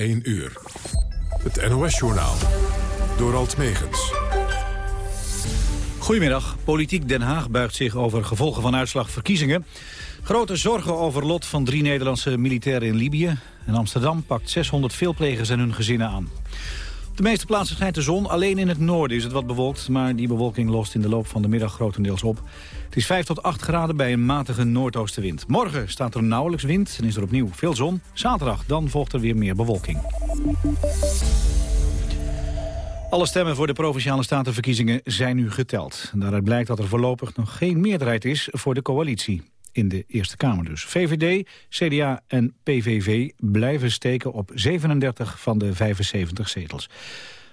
1 uur. Het NOS-journaal. Door Alt Megens. Goedemiddag. Politiek Den Haag buigt zich over gevolgen van uitslag verkiezingen. Grote zorgen over lot van drie Nederlandse militairen in Libië. En Amsterdam pakt 600 veelplegers en hun gezinnen aan. De meeste plaatsen schijnt de zon. Alleen in het noorden is het wat bewolkt. Maar die bewolking lost in de loop van de middag grotendeels op. Het is 5 tot 8 graden bij een matige noordoostenwind. Morgen staat er nauwelijks wind en is er opnieuw veel zon. Zaterdag dan volgt er weer meer bewolking. Alle stemmen voor de Provinciale Statenverkiezingen zijn nu geteld. Daaruit blijkt dat er voorlopig nog geen meerderheid is voor de coalitie. In de Eerste Kamer dus. VVD, CDA en PVV blijven steken op 37 van de 75 zetels.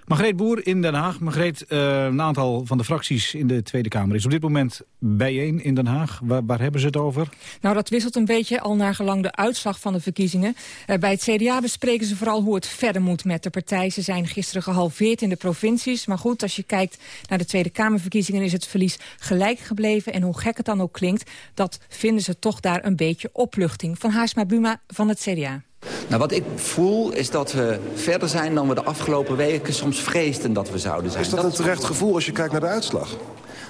Margreet Boer in Den Haag. Margreet, uh, een aantal van de fracties in de Tweede Kamer is op dit moment bijeen in Den Haag. Waar, hebben ze het over? Nou, dat wisselt een beetje al naar gelang de uitslag van de verkiezingen. Uh, bij het CDA bespreken ze vooral hoe het verder moet met de partij. Ze zijn gisteren gehalveerd in de provincies. Maar goed, als je kijkt naar de Tweede Kamerverkiezingen... is het verlies gelijk gebleven. En hoe gek het dan ook klinkt, dat vinden ze toch daar een beetje opluchting. Van Haarsma Buma van het CDA. Nou, wat ik voel is dat we verder zijn dan we de afgelopen weken soms vreesden dat we zouden zijn. Is dat, dat een terecht gevoel als je kijkt naar de uitslag?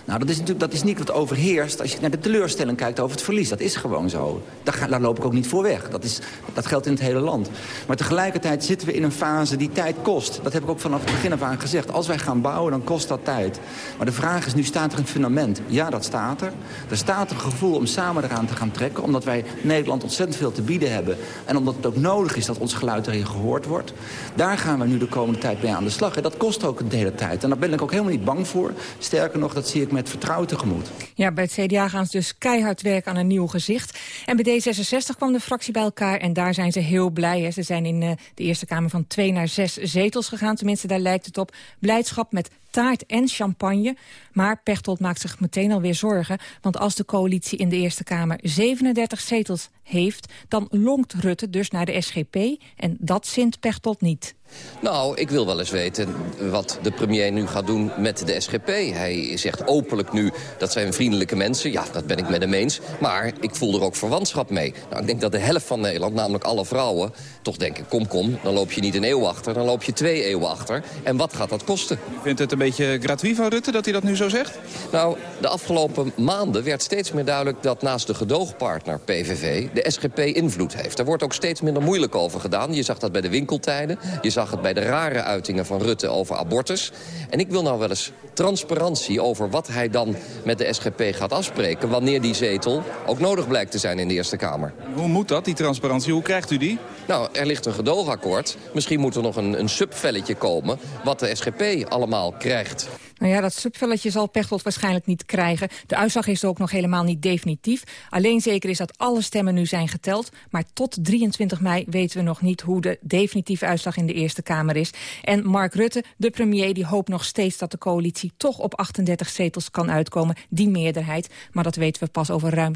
Nou, dat is natuurlijk dat is niet wat overheerst als je naar de teleurstelling kijkt over het verlies. Dat is gewoon zo. Daar, daar loop ik ook niet voor weg. Dat, is, dat geldt in het hele land. Maar tegelijkertijd zitten we in een fase die tijd kost. Dat heb ik ook vanaf het begin af aan gezegd. Als wij gaan bouwen, dan kost dat tijd. Maar de vraag is, nu staat er een fundament. Ja, dat staat er. Er staat een gevoel om samen eraan te gaan trekken. Omdat wij Nederland ontzettend veel te bieden hebben. En omdat het ook nodig is dat ons geluid erin gehoord wordt. Daar gaan we nu de komende tijd mee aan de slag. En dat kost ook een hele tijd. En daar ben ik ook helemaal niet bang voor. Sterker nog, dat zie ik met vertrouwen tegemoet. Ja, bij het CDA gaan ze dus keihard werken aan een nieuw gezicht. En bij D66 kwam de fractie bij elkaar en daar zijn ze heel blij. Hè. Ze zijn in uh, de Eerste Kamer van twee naar zes zetels gegaan. Tenminste, daar lijkt het op. Blijdschap met taart en champagne. Maar Pechtold maakt zich meteen alweer zorgen. Want als de coalitie in de Eerste Kamer 37 zetels heeft... dan lonkt Rutte dus naar de SGP. En dat zint Pechtold niet. Nou, ik wil wel eens weten wat de premier nu gaat doen met de SGP. Hij zegt openlijk nu, dat zijn vriendelijke mensen. Ja, dat ben ik met hem eens. Maar ik voel er ook verwantschap mee. Nou, ik denk dat de helft van Nederland, namelijk alle vrouwen... toch denken, kom, kom, dan loop je niet een eeuw achter... dan loop je twee eeuwen achter. En wat gaat dat kosten? U vindt het een beetje gratuit van Rutte dat hij dat nu zo zegt? Nou, de afgelopen maanden werd steeds meer duidelijk... dat naast de gedoogpartner PVV de SGP invloed heeft. Daar wordt ook steeds minder moeilijk over gedaan. Je zag dat bij de winkeltijden. Je zag het bij de rare uitingen van Rutte over abortus. En ik wil nou wel eens transparantie over wat hij dan met de SGP gaat afspreken... wanneer die zetel ook nodig blijkt te zijn in de Eerste Kamer. Hoe moet dat, die transparantie? Hoe krijgt u die? Nou, er ligt een gedoogakkoord. Misschien moet er nog een, een subvelletje komen... wat de SGP allemaal krijgt. Nou ja, dat subvelletje zal Pechtold waarschijnlijk niet krijgen. De uitslag is ook nog helemaal niet definitief. Alleen zeker is dat alle stemmen nu zijn geteld. Maar tot 23 mei weten we nog niet hoe de definitieve uitslag in de Eerste Kamer is. En Mark Rutte, de premier, die hoopt nog steeds dat de coalitie toch op 38 zetels kan uitkomen. Die meerderheid. Maar dat weten we pas over ruim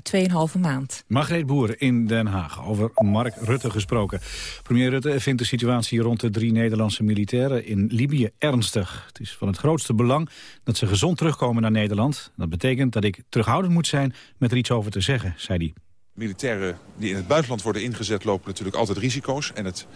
2,5 maand. Margreet Boer in Den Haag. Over Mark Rutte gesproken. Premier Rutte vindt de situatie rond de drie Nederlandse militairen in Libië ernstig. Het is van het grootste belang dat ze gezond terugkomen naar Nederland. Dat betekent dat ik terughoudend moet zijn met er iets over te zeggen, zei hij. Militairen die in het buitenland worden ingezet lopen natuurlijk altijd risico's. En het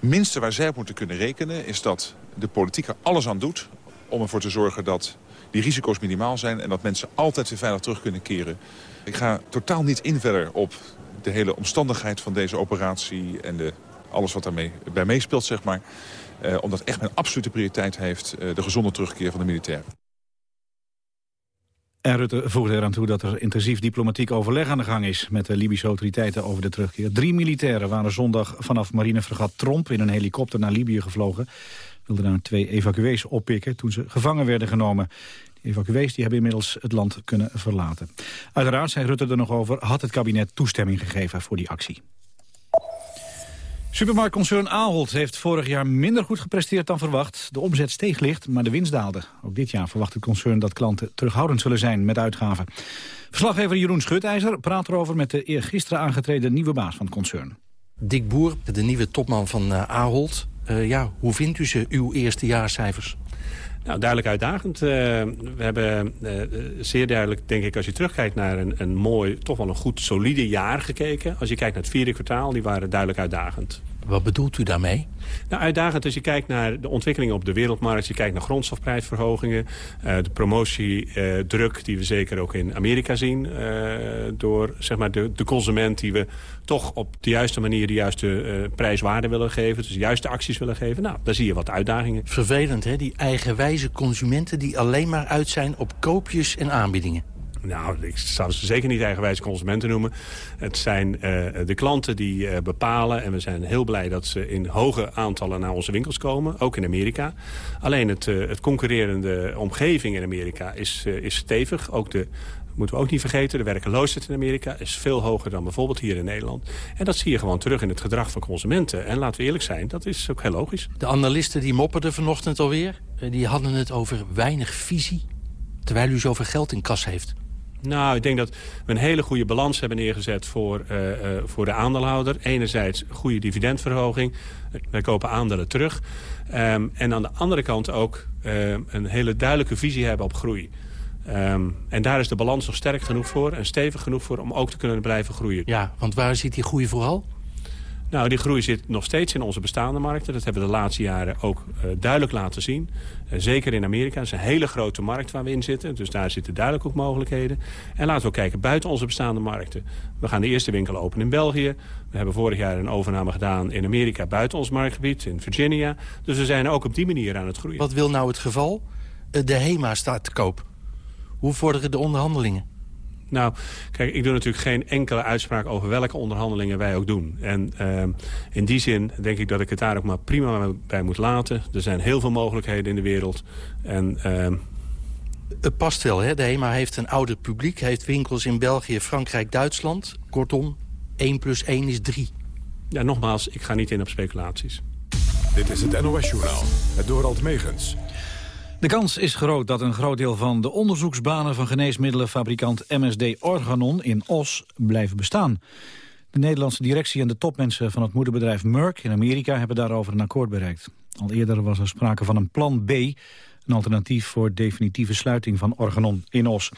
minste waar zij op moeten kunnen rekenen is dat de politiek er alles aan doet... om ervoor te zorgen dat die risico's minimaal zijn... en dat mensen altijd weer veilig terug kunnen keren. Ik ga totaal niet in verder op de hele omstandigheid van deze operatie... en de, alles wat daarmee bij meespeelt, zeg maar. Uh, omdat echt mijn absolute prioriteit heeft uh, de gezonde terugkeer van de militairen. En Rutte voegde eraan toe dat er intensief diplomatiek overleg aan de gang is... met de Libische autoriteiten over de terugkeer. Drie militairen waren zondag vanaf marinefregat Tromp... in een helikopter naar Libië gevlogen. Wilden daar twee evacuees oppikken toen ze gevangen werden genomen. Die evacuees die hebben inmiddels het land kunnen verlaten. Uiteraard, zei Rutte er nog over, had het kabinet toestemming gegeven voor die actie. Supermarktconcern Ahold heeft vorig jaar minder goed gepresteerd dan verwacht. De omzet steeg licht, maar de winst daalde. Ook dit jaar verwacht het concern dat klanten terughoudend zullen zijn met uitgaven. Verslaggever Jeroen Schutijzer praat erover met de eergisteren aangetreden nieuwe baas van het concern. Dick Boer, de nieuwe topman van uh, Ahold. Uh, ja, hoe vindt u ze, uw eerste jaarcijfers? Nou, duidelijk uitdagend. Uh, we hebben uh, zeer duidelijk, denk ik, als je terugkijkt naar een, een mooi, toch wel een goed solide jaar gekeken. Als je kijkt naar het vierde kwartaal, die waren duidelijk uitdagend. Wat bedoelt u daarmee? Nou, uitdagend als je kijkt naar de ontwikkelingen op de wereldmarkt... je kijkt naar grondstofprijsverhogingen... Uh, de promotiedruk uh, die we zeker ook in Amerika zien... Uh, door zeg maar, de, de, consument die we toch op de juiste manier... de juiste prijswaarde willen geven, dus de juiste acties willen geven. Nou, daar zie je wat uitdagingen. Vervelend, hè? Die eigenwijze consumenten die alleen maar uit zijn op koopjes en aanbiedingen. Nou, ik zou ze zeker niet eigenwijze consumenten noemen. Het zijn uh, de klanten die uh, bepalen. En we zijn heel blij dat ze in hoge aantallen naar onze winkels komen. Ook in Amerika. Alleen het, uh, het concurrerende omgeving in Amerika is, is stevig. Ook de moeten we ook niet vergeten. De werkeloosheid in Amerika is veel hoger dan bijvoorbeeld hier in Nederland. En dat zie je gewoon terug in het gedrag van consumenten. En laten we eerlijk zijn, dat is ook heel logisch. De analisten die mopperden vanochtend alweer. Die hadden het over weinig visie. Terwijl u zoveel geld in kas heeft. Nou, ik denk dat we een hele goede balans hebben neergezet voor, uh, uh, voor de aandeelhouder. Enerzijds goede dividendverhoging. Wij kopen aandelen terug. Um, en aan de andere kant ook uh, een hele duidelijke visie hebben op groei. Um, en daar is de balans nog sterk genoeg voor en stevig genoeg voor om ook te kunnen blijven groeien. Ja, want waar zit die groei vooral? Nou, die groei zit nog steeds in onze bestaande markten. Dat hebben we de laatste jaren ook uh, duidelijk laten zien. Uh, zeker in Amerika. Dat is een hele grote markt waar we in zitten. Dus daar zitten duidelijk ook mogelijkheden. En laten we kijken buiten onze bestaande markten. We gaan de eerste winkel openen in België. We hebben vorig jaar een overname gedaan in Amerika buiten ons marktgebied. In Virginia. Dus we zijn ook op die manier aan het groeien. Wat wil nou het geval? De HEMA staat te koop. Hoe vorderen de onderhandelingen? Nou, kijk, ik doe natuurlijk geen enkele uitspraak over welke onderhandelingen wij ook doen. En uh, in die zin denk ik dat ik het daar ook maar prima bij moet laten. Er zijn heel veel mogelijkheden in de wereld. En, uh... Het past wel, hè? De HEMA heeft een ouder publiek. heeft winkels in België, Frankrijk, Duitsland. Kortom, 1 plus 1 is 3. Ja, nogmaals, ik ga niet in op speculaties. Dit is het NOS Journaal, het Dorald Megens. De kans is groot dat een groot deel van de onderzoeksbanen van geneesmiddelenfabrikant MSD Organon in Os blijven bestaan. De Nederlandse directie en de topmensen van het moederbedrijf Merck in Amerika hebben daarover een akkoord bereikt. Al eerder was er sprake van een plan B, een alternatief voor definitieve sluiting van Organon in Os.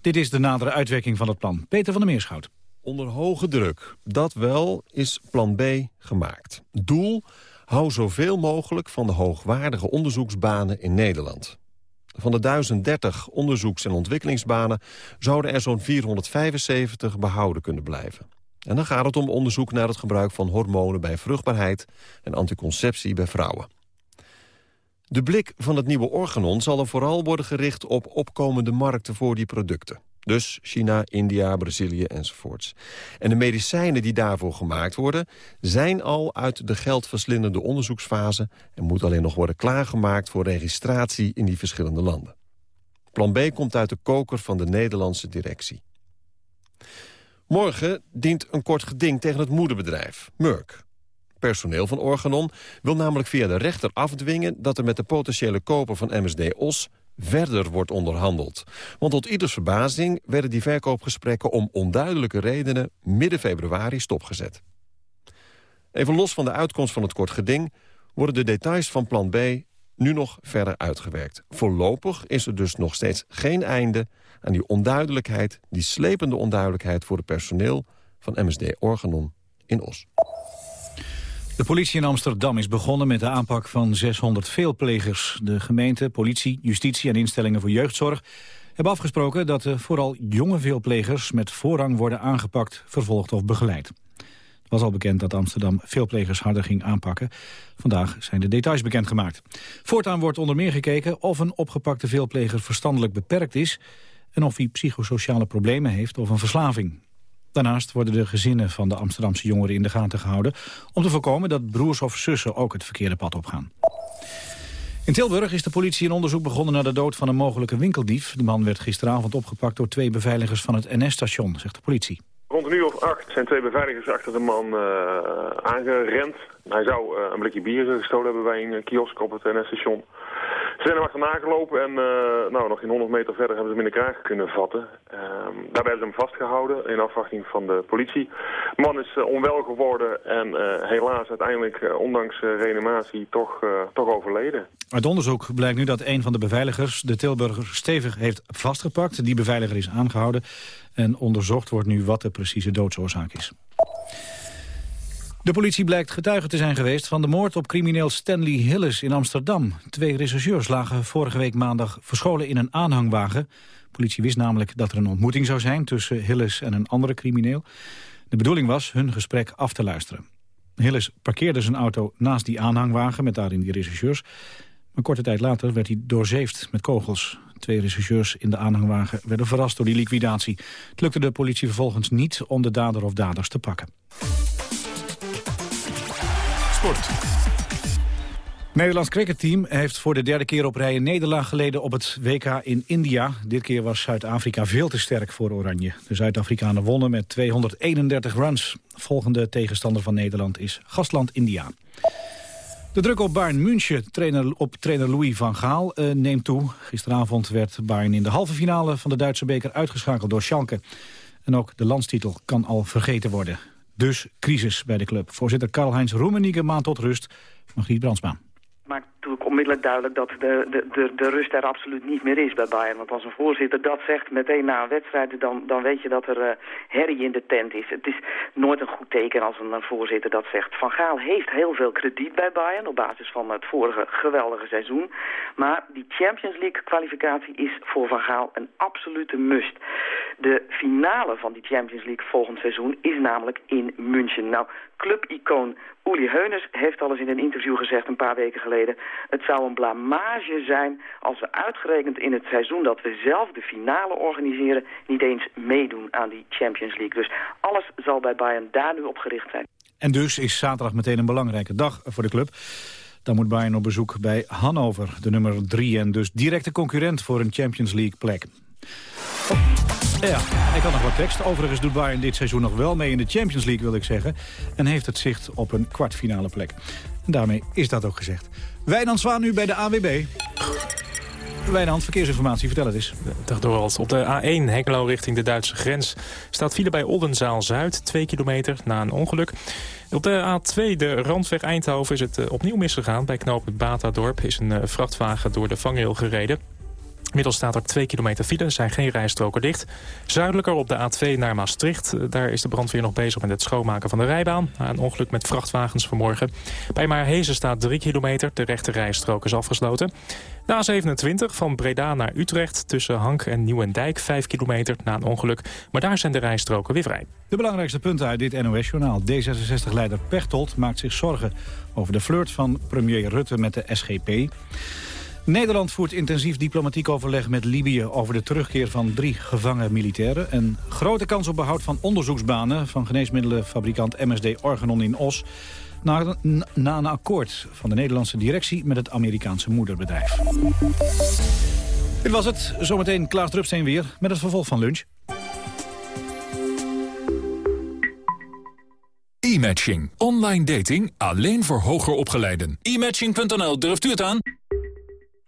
Dit is de nadere uitwerking van het plan. Peter van der Meerschout. Onder hoge druk, dat wel, is plan B gemaakt. Doel Hou zoveel mogelijk van de hoogwaardige onderzoeksbanen in Nederland. Van de 1030 onderzoeks- en ontwikkelingsbanen zouden er zo'n 475 behouden kunnen blijven. En dan gaat het om onderzoek naar het gebruik van hormonen bij vruchtbaarheid en anticonceptie bij vrouwen. De blik van het nieuwe organon zal er vooral worden gericht op opkomende markten voor die producten. Dus China, India, Brazilië enzovoorts. En de medicijnen die daarvoor gemaakt worden... zijn al uit de geldverslindende onderzoeksfase... en moeten alleen nog worden klaargemaakt voor registratie in die verschillende landen. Plan B komt uit de koker van de Nederlandse directie. Morgen dient een kort geding tegen het moederbedrijf, Merck. Personeel van Organon wil namelijk via de rechter afdwingen... dat er met de potentiële koper van MSD-OS verder wordt onderhandeld. Want tot ieders verbazing werden die verkoopgesprekken om onduidelijke redenen midden februari stopgezet. Even los van de uitkomst van het kort geding worden de details van plan B nu nog verder uitgewerkt. Voorlopig is er dus nog steeds geen einde aan die onduidelijkheid, die slepende onduidelijkheid voor het personeel van MSD Organon in Os. De politie in Amsterdam is begonnen met de aanpak van 600 veelplegers. De gemeente, politie, justitie en instellingen voor jeugdzorg hebben afgesproken dat vooral jonge veelplegers met voorrang worden aangepakt, vervolgd of begeleid. Het was al bekend dat Amsterdam veelplegers harder ging aanpakken. Vandaag zijn de details bekendgemaakt. Voortaan wordt onder meer gekeken of een opgepakte veelpleger verstandelijk beperkt is... en of hij psychosociale problemen heeft of een verslaving. Daarnaast worden de gezinnen van de Amsterdamse jongeren in de gaten gehouden... om te voorkomen dat broers of zussen ook het verkeerde pad opgaan. In Tilburg is de politie een onderzoek begonnen naar de dood van een mogelijke winkeldief. De man werd gisteravond opgepakt door twee beveiligers van het NS-station, zegt de politie. Rond een uur of acht zijn twee beveiligers achter de man uh, aangerend. Hij zou uh, een blikje bier gestolen hebben bij een kiosk op het NS-station. Ze zijn hem achterna gelopen en uh, nou, nog geen 100 meter verder hebben ze hem in de kraag kunnen vatten. Ehm, daarbij hebben ze hem vastgehouden in afwachting van de politie. De man is onwel geworden en helaas uiteindelijk, ondanks reanimatie, toch, toch overleden. Uit onderzoek blijkt nu dat een van de beveiligers de Tilburger stevig heeft vastgepakt. Die beveiliger is aangehouden en onderzocht wordt nu wat de precieze doodsoorzaak is. De politie blijkt getuige te zijn geweest van de moord op crimineel Stanley Hillis in Amsterdam. Twee rechercheurs lagen vorige week maandag verscholen in een aanhangwagen. De politie wist namelijk dat er een ontmoeting zou zijn tussen Hillis en een andere crimineel. De bedoeling was hun gesprek af te luisteren. Hillis parkeerde zijn auto naast die aanhangwagen met daarin die rechercheurs. Maar korte tijd later werd hij doorzeefd met kogels. Twee rechercheurs in de aanhangwagen werden verrast door die liquidatie. Het lukte de politie vervolgens niet om de dader of daders te pakken. Sport. Nederlands cricketteam heeft voor de derde keer op rij een nederlaag geleden op het WK in India. Dit keer was Zuid-Afrika veel te sterk voor Oranje. De Zuid-Afrikanen wonnen met 231 runs. Volgende tegenstander van Nederland is gastland India. De druk op Bayern München trainer, op trainer Louis van Gaal uh, neemt toe. Gisteravond werd Bayern in de halve finale van de Duitse beker uitgeschakeld door Schalke. En ook de landstitel kan al vergeten worden. Dus crisis bij de club. Voorzitter Karl-Heinz Roemenigge maand tot rust. Margriet Brandsma natuurlijk onmiddellijk duidelijk dat de, de, de, de rust er absoluut niet meer is bij Bayern. Want als een voorzitter dat zegt meteen na een wedstrijd, dan, dan weet je dat er uh, herrie in de tent is. Het is nooit een goed teken als een, voorzitter dat zegt. Van Gaal heeft heel veel krediet bij Bayern op basis van het vorige geweldige seizoen. Maar die Champions League kwalificatie is voor Van Gaal een absolute must. De finale van die Champions League volgend seizoen is namelijk in München. Nou, clubicoon Uli Heuners heeft al eens in een interview gezegd een paar weken geleden... het zou een blamage zijn als we uitgerekend in het seizoen dat we zelf de finale organiseren... niet eens meedoen aan die Champions League. Dus alles zal bij Bayern daar nu op gericht zijn. En dus is zaterdag meteen een belangrijke dag voor de club. Dan moet Bayern op bezoek bij Hannover, de nummer 3... en dus directe concurrent voor een Champions League plek. Ja, ik had nog wat tekst. Overigens doet Bayern dit seizoen nog wel mee in de Champions League, wil ik zeggen. En heeft het zicht op een kwartfinale plek. En daarmee is dat ook gezegd. Wijnand Zwaan nu bij de AWB. Wijnand, verkeersinformatie, vertel het eens. Dag Dorald. Op de A1 Hengelo richting de Duitse grens staat file bij Oldenzaal-Zuid, 2 kilometer na een ongeluk. Op de A2, de randweg Eindhoven, is het eh, opnieuw misgegaan. Bij knooppunt Batadorp is een eh, vrachtwagen door de vangrail gereden. Inmiddels staat er 2 kilometer file, zijn geen rijstroken dicht. Zuidelijker op de A2 naar Maastricht. Daar is de brandweer nog bezig met het schoonmaken van de rijbaan. Na een ongeluk met vrachtwagens vanmorgen. Bij Maarhezen staat 3 kilometer, de rechte rijstrook is afgesloten. De A27 van Breda naar Utrecht tussen Hank en Nieuwendijk 5 kilometer na een ongeluk. Maar daar zijn de rijstroken weer vrij. De belangrijkste punten uit dit NOS-journaal. D66-leider Pechtold maakt zich zorgen over de flirt van premier Rutte met de SGP. Nederland voert intensief diplomatiek overleg met Libië... over de terugkeer van drie gevangen militairen. Een grote kans op behoud van onderzoeksbanen... van geneesmiddelenfabrikant MSD Organon in Os... Na, na een akkoord van de Nederlandse directie... met het Amerikaanse moederbedrijf. Dit was het. Zometeen Klaas Drupsteen weer met het vervolg van lunch. E-matching. Online dating alleen voor hoger opgeleiden. E-matching.nl, durft u het aan?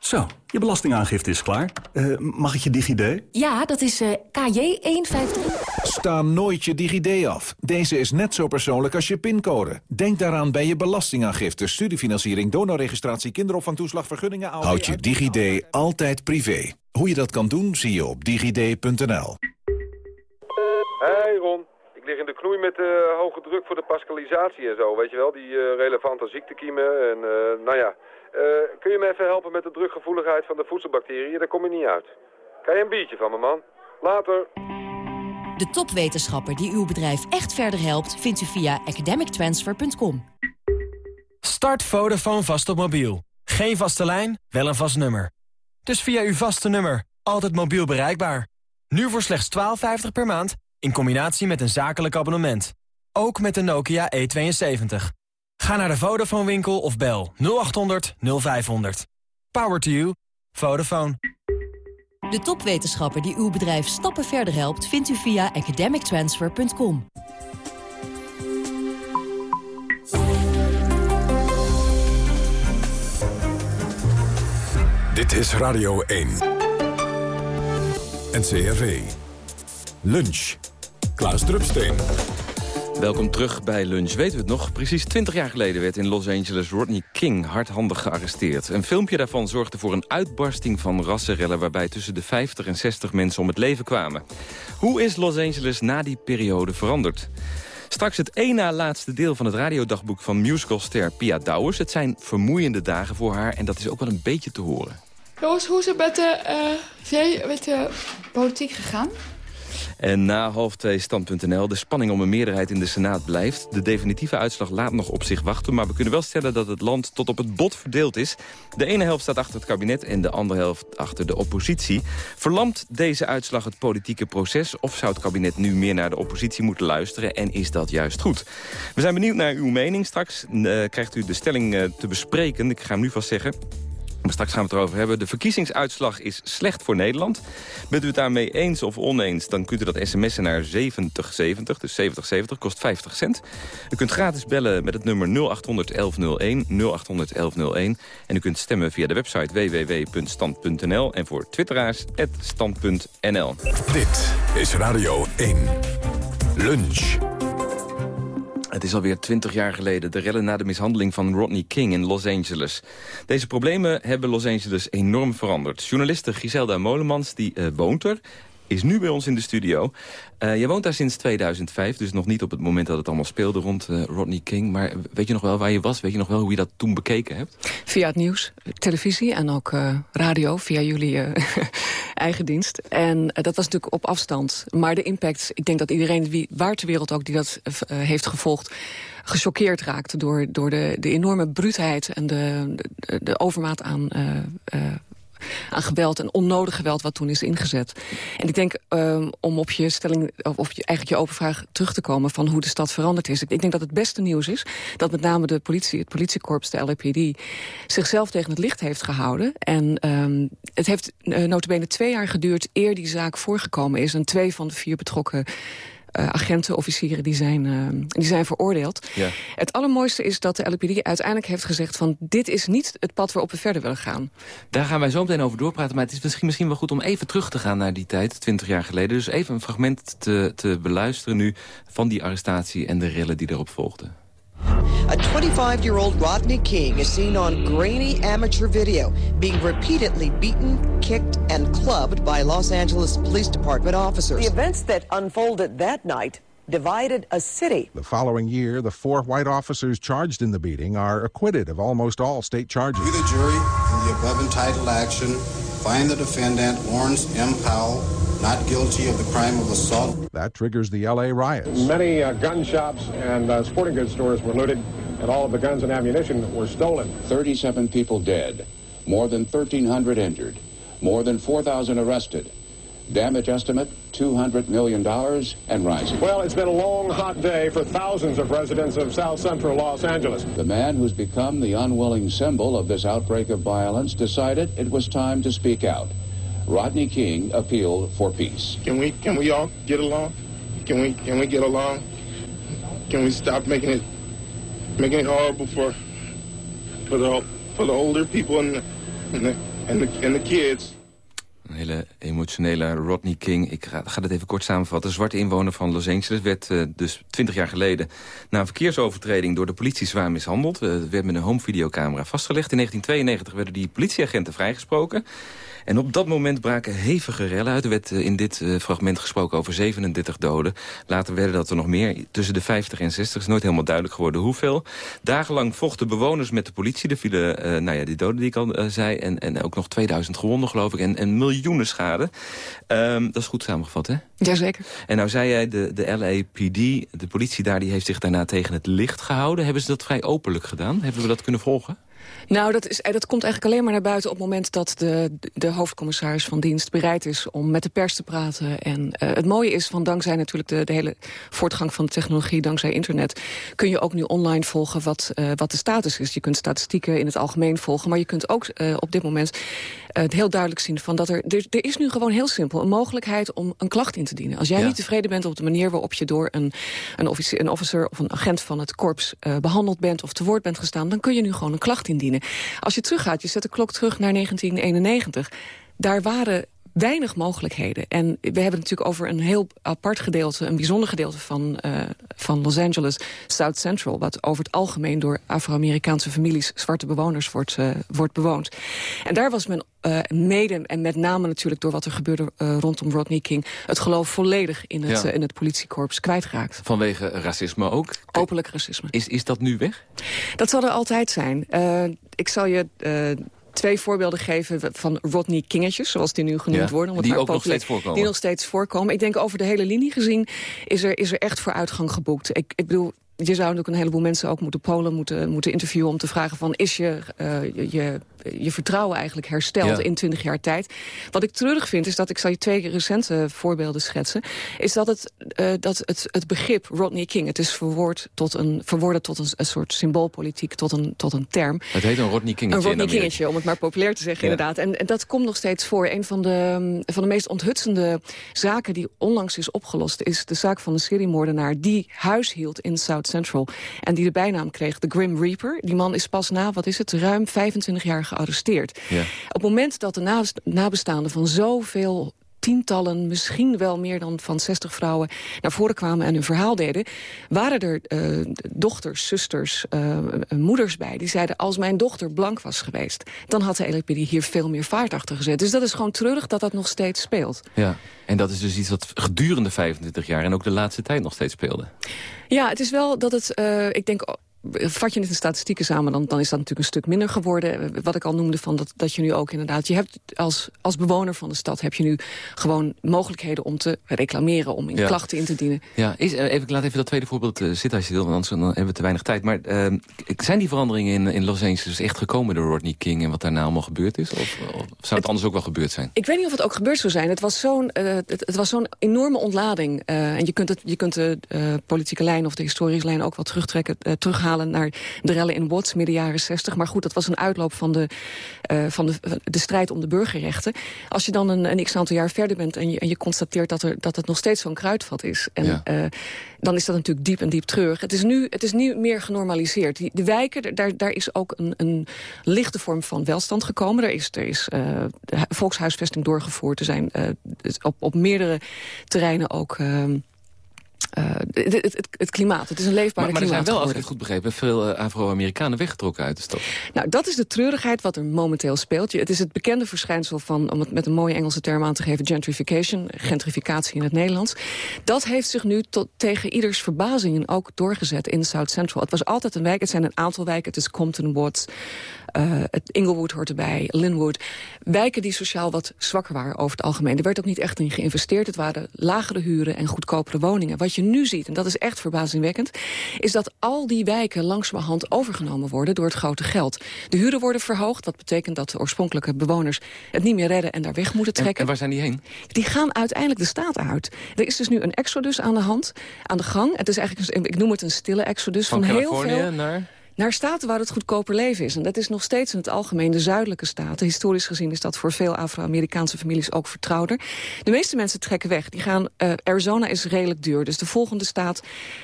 Zo, je belastingaangifte is klaar. Uh, mag ik je DigiD? Ja, dat is uh, KJ153. Sta nooit je DigiD af. Deze is net zo persoonlijk als je pincode. Denk daaraan bij je belastingaangifte, studiefinanciering, donorregistratie, kinderopvangtoeslag, vergunningen... Houd je DigiD altijd privé. Hoe je dat kan doen, zie je op digid.nl. Hey Ron, ik lig in de knoei met uh, hoge druk voor de pascalisatie en zo, weet je wel? Die relevante ziektekiemen en nou ja... Uh, kun je me even helpen met de drukgevoeligheid van de voedselbacteriën? Daar kom je niet uit. Kan je een biertje van me, man? Later. De topwetenschapper die uw bedrijf echt verder helpt... vindt u via academictransfer.com. Start Vodafone vast op mobiel. Geen vaste lijn, wel een vast nummer. Dus via uw vaste nummer Altijd mobiel bereikbaar. Nu voor slechts 12,50 per maand, in combinatie met een zakelijk abonnement. Ook met de Nokia E72. Ga naar de Vodafone winkel of bel 0800 0500. Power to you. Vodafone. De topwetenschapper die uw bedrijf stappen verder helpt... vindt u via academictransfer.com. Dit is Radio 1. NCRV. Lunch. Klaas Drupsteen. Welkom terug bij Lunch. Weten we het nog? Precies 20 jaar geleden werd in Los Angeles Rodney King hardhandig gearresteerd. Een filmpje daarvan zorgde voor een uitbarsting van rassenrellen... waarbij tussen de 50 en 60 mensen om het leven kwamen. Hoe is Los Angeles na die periode veranderd? Straks het één na laatste deel van het radiodagboek van musicalster Pia Douwers. Het zijn vermoeiende dagen voor haar en dat is ook wel een beetje te horen. Jongens, hoe is het met de, uh, met de politiek gegaan? En na half twee stand.nl. De spanning om een meerderheid in de Senaat blijft. De definitieve uitslag laat nog op zich wachten. Maar we kunnen wel stellen dat het land tot op het bot verdeeld is. De ene helft staat achter het kabinet en de andere helft achter de oppositie. Verlamt deze uitslag het politieke proces? Of zou het kabinet nu meer naar de oppositie moeten luisteren? En is dat juist goed? We zijn benieuwd naar uw mening. Straks uh, krijgt u de stelling uh, te bespreken. Ik ga hem nu vast zeggen. Straks gaan we het erover hebben. De verkiezingsuitslag is slecht voor Nederland. Bent u het daarmee eens of oneens, dan kunt u dat sms'en naar 7070. Dus 7070 kost 50 cent. U kunt gratis bellen met het nummer 0800 1101. 0800 1101. En u kunt stemmen via de website www.stand.nl. En voor twitteraars, stand.nl. Dit is Radio 1. Lunch. Het is alweer twintig jaar geleden, de rellen na de mishandeling van Rodney King in Los Angeles. Deze problemen hebben Los Angeles enorm veranderd. Journaliste Giselda Molemans, die uh, woont er, is nu bij ons in de studio. Uh, jij woont daar sinds 2005, dus nog niet op het moment dat het allemaal speelde rond uh, Rodney King. Maar weet je nog wel waar je was? Weet je nog wel hoe je dat toen bekeken hebt? Via het nieuws, televisie en ook uh, radio, via jullie eigen dienst. En dat was natuurlijk op afstand. Maar de impact, ik denk dat iedereen wie, waar ter wereld ook die dat heeft gevolgd gechoqueerd raakt door, door de, de enorme bruutheid en de, de, de overmaat aan aan geweld en onnodig geweld wat toen is ingezet. En ik denk, um, om op je stelling, of op je, eigenlijk je open vraag terug te komen van hoe de stad veranderd is. Ik, denk dat het beste nieuws is dat met name de politie, het politiekorps, de LAPD, zichzelf tegen het licht heeft gehouden. En um, het heeft uh, notabene twee jaar geduurd eer die zaak voorgekomen is. En twee van de vier betrokken uh, agenten, officieren, die zijn, uh, die zijn veroordeeld. Ja. Het allermooiste is dat de LPD uiteindelijk heeft gezegd... van dit is niet het pad waarop we verder willen gaan. Daar gaan wij zo meteen over doorpraten. Maar het is misschien, misschien wel goed om even terug te gaan naar die tijd, 20 jaar geleden. Dus even een fragment te, te beluisteren nu van die arrestatie en de rellen die erop volgden. A 25-year-old Rodney King is seen on grainy amateur video being repeatedly beaten, kicked, and clubbed by Los Angeles Police Department officers. The events that unfolded that night divided a city. The following year, the four white officers charged in the beating are acquitted of almost all state charges. We, the jury, in the above entitled action, find the defendant, Lawrence M. Powell, not guilty of the crime of assault. That triggers the L.A. riots. Many uh, gun shops and uh, sporting goods stores were looted, and all of the guns and ammunition were stolen. 37 people dead, more than 1,300 injured, more than 4,000 arrested. Damage estimate, $200 million and rising. Well, it's been a long, hot day for thousands of residents of South Central Los Angeles. The man who's become the unwilling symbol of this outbreak of violence decided it was time to speak out. Rodney King appealed for peace. Can we can we all get along? Can we can we get along? Can we stop making it making it horrible for for the for the older people and the, and the, and the, and the kids? Een hele emotionele Rodney King. Ik ga, ga het even kort samenvatten. zwarte inwoner van Los Angeles werd uh, dus 20 jaar geleden... na een verkeersovertreding door de politie zwaar mishandeld. Uh, werd met een home videocamera vastgelegd. In 1992 werden die politieagenten vrijgesproken. En op dat moment braken hevige rellen uit. Er werd in dit uh, fragment gesproken over 37 doden. Later werden dat er nog meer, tussen de 50 en 60. is nooit helemaal duidelijk geworden hoeveel. Dagenlang vochten bewoners met de politie. Er vielen, uh, nou ja, die doden die ik al uh, zei. En, en ook nog 2000 gewonden, geloof ik. En, en miljoenen schade. Um, dat is goed samengevat, hè? Jazeker. En nou zei jij, de, de LAPD, de politie daar... die heeft zich daarna tegen het licht gehouden. Hebben ze dat vrij openlijk gedaan? Hebben we dat kunnen volgen? Nou, dat, is, eh, dat komt eigenlijk alleen maar naar buiten op het moment dat de, de hoofdcommissaris van dienst bereid is om met de pers te praten. En uh, het mooie is van dankzij natuurlijk de, de hele voortgang van de technologie, dankzij internet, kun je ook nu online volgen wat, uh, wat de status is. Je kunt statistieken in het algemeen volgen, maar je kunt ook uh, op dit moment het heel duidelijk zien van dat er, er, er is nu gewoon heel simpel een mogelijkheid om een klacht in te dienen. Als jij ja. niet tevreden bent op de manier waarop je door een, een, officer, een officer of een agent van het korps behandeld bent of te woord bent gestaan, dan kun je nu gewoon een klacht indienen. Als je teruggaat, je zet de klok terug naar 1991. Daar waren weinig mogelijkheden. En we hebben het natuurlijk over een heel apart gedeelte... een bijzonder gedeelte van, uh, van Los Angeles, South Central... wat over het algemeen door Afro-Amerikaanse families... zwarte bewoners wordt, uh, wordt bewoond. En daar was men uh, mede, en met name natuurlijk door wat er gebeurde rondom Rodney King... het geloof volledig in het, ja. in het politiekorps kwijtgeraakt. Vanwege racisme ook? Openlijk racisme. Is, is dat nu weg? Dat zal er altijd zijn. ik zal je twee voorbeelden geven van Rodney Kingetjes, zoals die nu genoemd ja, worden. Die ook nog steeds voorkomen. Die nog steeds voorkomen. Ik denk over de hele linie gezien is er, is er echt vooruitgang geboekt. Ik, ik bedoel, je zou ook een heleboel mensen ook moeten Polen moeten, moeten interviewen... om te vragen van is je, uh, je, je vertrouwen eigenlijk hersteld ja. in 20 jaar tijd. Wat ik treurig vind is dat, ik zal je twee recente voorbeelden schetsen... is dat het, uh, dat het, het begrip Rodney King, het is verwoord tot een, verworden tot een, een soort symboolpolitiek, tot een, tot een term. Het heet een Rodney Kingetje. Een Rodney Kingetje, om het maar populair te zeggen ja. inderdaad. En, en dat komt nog steeds voor. Een van de, van de meest onthutsende zaken die onlangs is opgelost... is de zaak van de seriemoordenaar die huis hield in South Central. En die de bijnaam kreeg, de Grim Reaper. Die man is pas na, wat is het, ruim 25 jaar gearresteerd. Ja. Op het moment dat de nabestaanden van zoveel tientallen, misschien wel meer dan van 60 vrouwen... naar voren kwamen en hun verhaal deden... waren er uh, dochters, zusters, uh, moeders bij... die zeiden, als mijn dochter blank was geweest... dan had de LPD hier veel meer vaart achter gezet. Dus dat is gewoon treurig dat dat nog steeds speelt. Ja, en dat is dus iets wat gedurende 25 jaar... en ook de laatste tijd nog steeds speelde. Ja, het is wel dat het, uh, ik denk vat je het in statistieken samen, dan, dan is dat natuurlijk een stuk minder geworden. Wat ik al noemde, van dat, dat je nu ook inderdaad... je hebt als, als bewoner van de stad heb je nu gewoon mogelijkheden om te reclameren... om in ja. klachten in te dienen. Ja, is, even, ik laat even dat tweede voorbeeld uh, zitten als je wil, want anders dan hebben we te weinig tijd. Maar uh, zijn die veranderingen in, in Los Angeles echt gekomen door Rodney King... en wat daarna allemaal gebeurd is? Of, of zou het, het, anders ook wel gebeurd zijn? Ik weet niet of het ook gebeurd zou zijn. Het was zo'n uh, het, het, was zo'n enorme ontlading. en je kunt, het, je kunt de politieke lijn of de historische lijn ook wel terugtrekken, terughalen naar de rellen in Watts midden jaren 60. Maar goed, dat was een uitloop van de, uh, van de, de strijd om de burgerrechten. Als je dan een, een x-aantal jaar verder bent en je, en je constateert dat, er, dat het nog steeds zo'n kruidvat is... En, ja. uh, dan is dat natuurlijk diep en diep treurig. Het is nu, het is nu meer genormaliseerd. Die, de wijken, daar, daar is ook een, een lichte vorm van welstand gekomen. Er is, er is uh, volkshuisvesting doorgevoerd. Er zijn op, op meerdere terreinen ook... Uh, het, het, het, klimaat. Het is een leefbare maar, maar klimaat er zijn wel, als ik het goed begrepen, veel uh, Afro-Amerikanen weggetrokken uit de stad. Nou, dat is de treurigheid wat er momenteel speelt. Het is het bekende verschijnsel van, om het met een mooie Engelse term aan te geven, gentrification, gentrificatie in het Nederlands. Dat heeft zich nu tot, tegen ieders verbazingen ook doorgezet in South Central. Het was altijd een wijk, het zijn een aantal wijken, het is Compton Woods, uh, het Inglewood hoort erbij, Linwood. Wijken die sociaal wat zwakker waren over het algemeen. Er werd ook niet echt in geïnvesteerd. Het waren lagere huren en goedkopere woningen. Wat je nu ziet, en dat is echt verbazingwekkend... is dat al die wijken langzamerhand overgenomen worden door het grote geld. De huren worden verhoogd, wat betekent dat de oorspronkelijke bewoners... het niet meer redden en daar weg moeten trekken. En, en waar zijn die heen? Die gaan uiteindelijk de staat uit. Er is dus nu een exodus aan de hand, aan de gang. Het is eigenlijk, ik noem het een stille exodus van, van heel veel... naar naar staten waar het goedkoper leven is. En dat is nog steeds in het algemeen de zuidelijke staten. Historisch gezien is dat voor veel Afro-Amerikaanse families ook vertrouwder. De meeste mensen trekken weg. Die gaan, uh, Arizona is redelijk duur, dus de volgende staat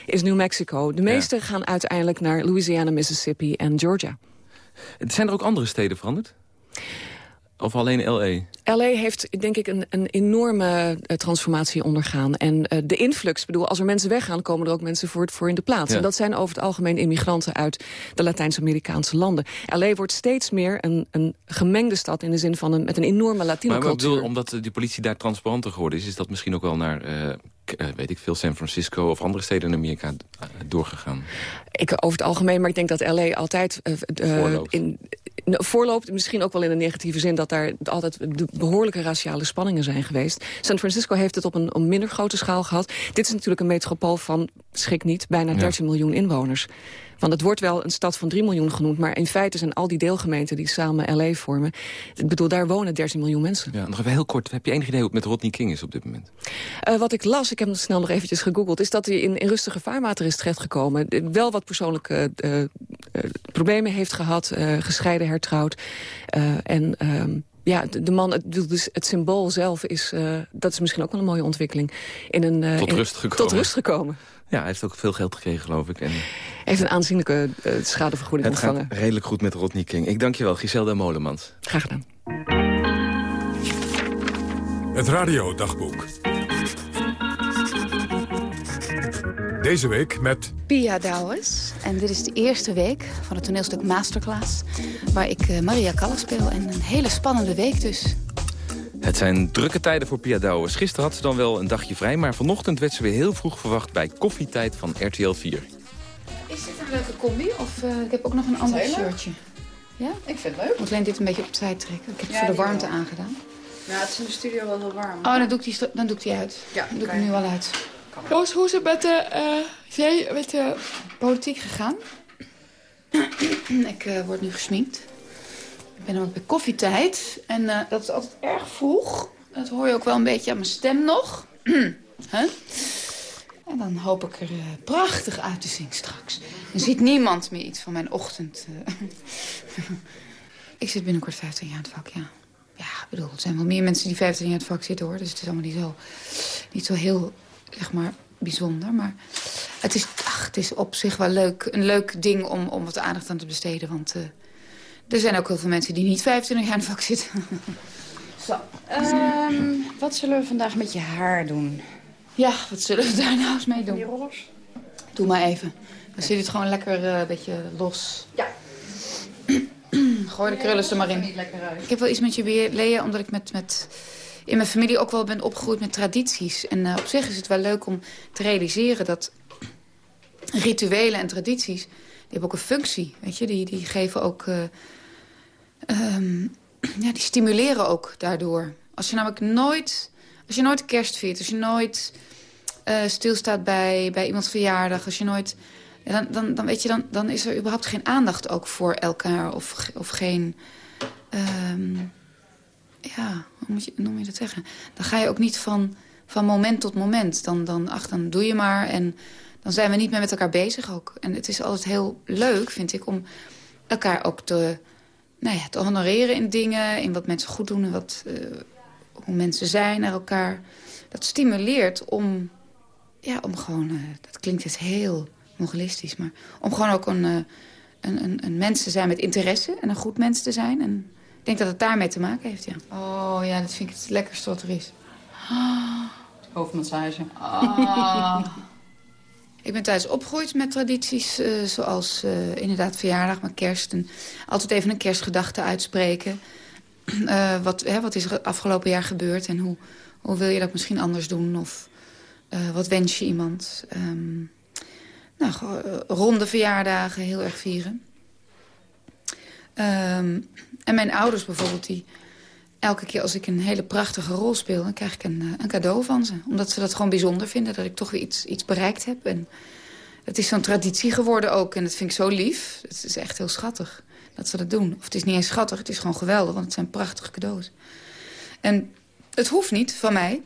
is New Mexico. De meeste ja. gaan uiteindelijk naar Louisiana, Mississippi en Georgia. Zijn er ook andere steden veranderd? Of alleen L.A.? L.A. heeft, denk ik, een, een enorme uh, transformatie ondergaan. En uh, de influx, bedoel, als er mensen weggaan... komen er ook mensen voor, voor in de plaats. Ja. En dat zijn over het algemeen immigranten uit de Latijns-Amerikaanse landen. L.A. wordt steeds meer een, een gemengde stad... in de zin van een, met een enorme Latino-cultuur. Maar, maar bedoel, omdat die politie daar transparanter geworden is... is dat misschien ook wel naar... Uh, weet ik veel, San Francisco of andere steden in Amerika doorgegaan? Ik, over het algemeen, maar ik denk dat L.A. altijd uh, in, voorloopt. Misschien ook wel in een negatieve zin dat daar altijd behoorlijke raciale spanningen zijn geweest. San Francisco heeft het op een, minder grote schaal gehad. Dit is natuurlijk een metropool van, schrik niet, bijna 13 ja. miljoen inwoners. Want het wordt wel een stad van 3 miljoen genoemd... maar in feite zijn al die deelgemeenten die samen L.A. vormen... ik bedoel, daar wonen 13 miljoen mensen. Ja, nog even heel kort. Heb je enig idee hoe het met Rodney King is op dit moment? Uh, wat ik las, ik heb hem snel nog eventjes gegoogeld... is dat hij in, in rustige vaarwater is terechtgekomen. Wel wat persoonlijke uh, uh, problemen heeft gehad, gescheiden, hertrouwd. en... Ehm, ja, de, man, het, dus het symbool zelf is, uh, dat is misschien ook wel een mooie ontwikkeling. In een, uh, tot, in, rust gekomen. tot rust gekomen. Ja, hij heeft ook veel geld gekregen, geloof ik. En... Hij heeft een aanzienlijke uh, schadevergoeding het ontvangen. Het redelijk goed met Rodney King. Ik dank je wel, Giselle Molemans. Graag gedaan. Het radiodagboek. Deze week met... Pia Douwes. En dit is de eerste week van het toneelstuk Masterclass... waar ik uh, Maria Callas speel. En een hele spannende week dus. Het zijn drukke tijden voor Pia Douwes. Gisteren had ze dan wel een dagje vrij... maar vanochtend werd ze weer heel vroeg verwacht bij Koffietijd van RTL 4. Is dit een leuke combi? Of uh, ik heb ook nog een ander shirtje. Ja? Ik vind het leuk. Ik moet alleen dit een beetje opzij trekken. Ik heb het ja, voor de warmte wel. aangedaan. Ja, het is in de studio wel heel warm. Oh, dan doe ik die, dan doe ik die uit. Ja, dan doe ik hem nu al uit. Roos, hoe is het met de, uh, met de politiek gegaan? ik uh, word nu gesminkt. Ben ook bij koffietijd. En uh, dat is altijd erg vroeg. Dat hoor je ook wel een beetje aan mijn stem nog. En dan hoop ik er prachtig uit te zien straks. Dan ziet niemand meer iets van mijn ochtend. ik zit binnenkort 15 jaar in het vak, ja. Ja, ik bedoel, er zijn wel meer mensen die 15 jaar in het vak zitten, hoor. Dus het is allemaal niet zo, niet zo heel zeg maar, bijzonder. Maar het is, ach, het is op zich wel leuk, een leuk ding om, om wat aandacht aan te besteden. Want er zijn ook heel veel mensen die niet 25 jaar in het vak zitten. Zo. Um, wat zullen we vandaag met je haar doen? Ja, wat zullen we daar nou eens mee doen? Die rollers? Doe maar even. Dan zit het gewoon lekker uh, een beetje los. Ja. Gooi de krullen er maar in. Ik heb wel iets met je weer, Lea, omdat ik met... met in mijn familie ook wel ben opgegroeid met tradities. En uh, op zich is het wel leuk om te realiseren dat rituelen en tradities... die hebben ook een functie, weet je. Die, die geven ook... Uh, um, ja, die stimuleren ook daardoor. Als je namelijk nooit... Als je nooit kerst viert, als je nooit uh, stilstaat bij, bij iemands verjaardag... als je nooit... Dan, dan, dan, weet je, dan, dan is er überhaupt geen aandacht ook voor elkaar. Of, of geen... Um, ja, hoe moet je, noem je dat zeggen? Dan ga je ook niet van, van moment tot moment. Dan, dan, ach, dan doe je maar en dan zijn we niet meer met elkaar bezig ook. En het is altijd heel leuk, vind ik, om elkaar ook te, nou ja, te honoreren in dingen. In wat mensen goed doen en wat, uh, hoe mensen zijn naar elkaar. Dat stimuleert om, ja, om gewoon, uh, dat klinkt dus heel moralistisch... maar om gewoon ook een, uh, een, een, een mens te zijn met interesse en een goed mens te zijn... En, ik denk dat het daarmee te maken heeft, ja. Oh ja, dat vind ik het lekkerste wat er is. Oh. Hoofdmassage. Oh. ik ben thuis opgegroeid met tradities uh, zoals uh, inderdaad verjaardag, maar kerst. En altijd even een kerstgedachte uitspreken. Uh, wat, hè, wat is er afgelopen jaar gebeurd en hoe, hoe wil je dat misschien anders doen? Of wat wens je iemand? Um, nou, ronde verjaardagen heel erg vieren. Um, en mijn ouders bijvoorbeeld, die elke keer als ik een hele prachtige rol speel... dan krijg ik een, een cadeau van ze. Omdat ze dat gewoon bijzonder vinden, dat ik toch weer iets, iets bereikt heb. En het is zo'n traditie geworden ook. En dat vind ik zo lief. Het is echt heel schattig dat ze dat doen. Of het is niet eens schattig, het is gewoon geweldig, want het zijn prachtige cadeaus. En het hoeft niet van mij.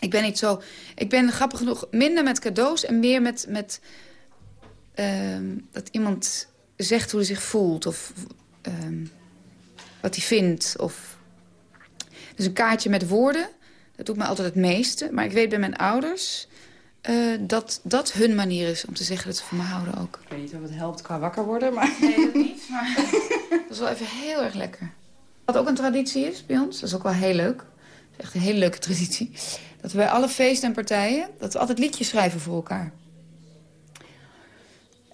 Ik ben niet zo... Ik ben grappig genoeg minder met cadeaus en meer met... met uh, dat iemand zegt hoe hij zich voelt. Of um, wat hij vindt. Of... Dus een kaartje met woorden, dat doet me altijd het meeste. Maar ik weet bij mijn ouders uh, dat dat hun manier is om te zeggen dat ze van me houden ook. Ik weet niet of het helpt qua wakker worden, maar... Nee, dat niet. Maar dat is wel even heel erg lekker. Wat ook een traditie is bij ons, dat is ook wel heel leuk. Dat is echt een hele leuke traditie. Dat we bij alle feesten en partijen, dat we altijd liedjes schrijven voor elkaar.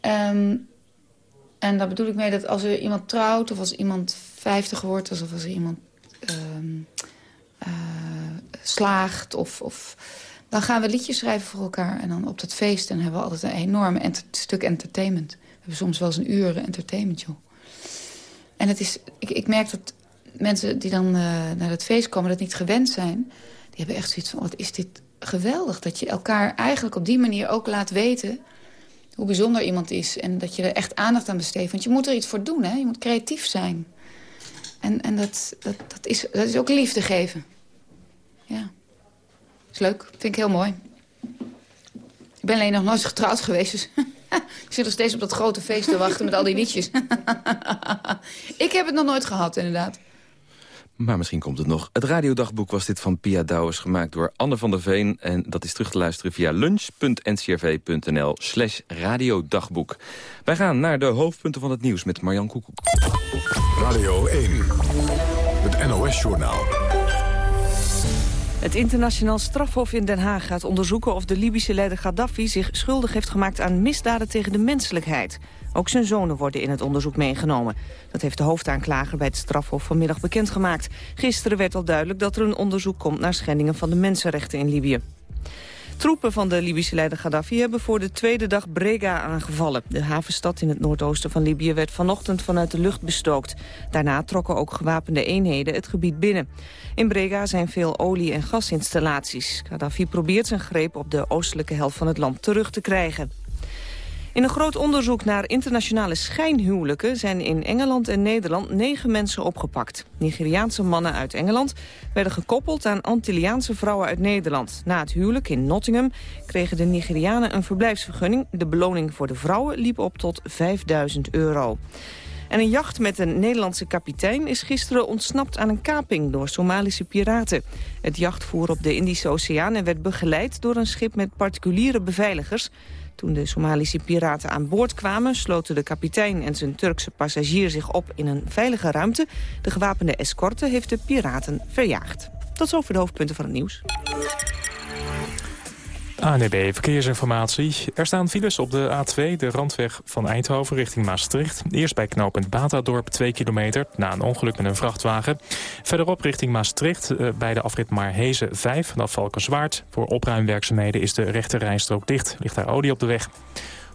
Um, en daar bedoel ik mee dat als er iemand trouwt... of als iemand 50 wordt... of als iemand um, uh, slaagt... Of, of, dan gaan we liedjes schrijven voor elkaar. En dan op dat feest dan hebben we altijd een enorm stuk entertainment. We hebben soms wel eens een uur entertainment, joh. En het is, ik, ik merk dat mensen die dan uh, naar het feest komen... dat niet gewend zijn... die hebben echt zoiets van... wat is dit geweldig dat je elkaar eigenlijk op die manier ook laat weten hoe bijzonder iemand is. En dat je er echt aandacht aan besteedt. Want je moet er iets voor doen, hè? Je moet creatief zijn. En, en dat, dat, dat, is, dat is ook liefde geven. Ja. Is leuk. Vind ik heel mooi. Ik ben alleen nog nooit getrouwd geweest, dus... ik zit nog steeds op dat grote feest te wachten met al die liedjes. ik heb het nog nooit gehad, inderdaad. Maar misschien komt het nog. Het radiodagboek was dit van Pia Douwers, gemaakt door Anne van der Veen. En dat is terug te luisteren via lunch.ncrv.nl slash radiodagboek. Wij gaan naar de hoofdpunten van het nieuws met Marjan Koekoek. Radio 1, het NOS-journaal. Het internationaal strafhof in Den Haag gaat onderzoeken of de Libische leider Gaddafi zich schuldig heeft gemaakt aan misdaden tegen de menselijkheid. Ook zijn zonen worden in het onderzoek meegenomen. Dat heeft de hoofdaanklager bij het strafhof vanmiddag bekendgemaakt. Gisteren werd al duidelijk dat er een onderzoek komt naar schendingen van de mensenrechten in Libië. Troepen van de Libische leider Gaddafi hebben voor de tweede dag Brega aangevallen. De havenstad in het noordoosten van Libië werd vanochtend vanuit de lucht bestookt. Daarna trokken ook gewapende eenheden het gebied binnen. In Brega zijn veel olie- en gasinstallaties. Gaddafi probeert zijn greep op de oostelijke helft van het land terug te krijgen. In een groot onderzoek naar internationale schijnhuwelijken... zijn in Engeland en Nederland negen mensen opgepakt. Nigeriaanse mannen uit Engeland werden gekoppeld aan Antilliaanse vrouwen uit Nederland. Na het huwelijk in Nottingham kregen de Nigerianen een verblijfsvergunning. De beloning voor de vrouwen liep op tot 5000 euro. En een jacht met een Nederlandse kapitein is gisteren ontsnapt aan een kaping door Somalische piraten. Het jacht voer op de Indische Oceaan en werd begeleid door een schip met particuliere beveiligers. Toen de Somalische piraten aan boord kwamen... sloten de kapitein en zijn Turkse passagier zich op in een veilige ruimte. De gewapende escorte heeft de piraten verjaagd. Tot zover de hoofdpunten van het nieuws. ANB Verkeersinformatie. Er staan files op de A2, de randweg van Eindhoven richting Maastricht. Eerst bij knooppunt Batadorp 2 kilometer, na een ongeluk met een vrachtwagen. Verderop richting Maastricht, eh, bij de afrit Maarhezen 5 vanaf Valkenswaard. Voor opruimwerkzaamheden is de rechte rijstrook dicht. Ligt daar olie op de weg.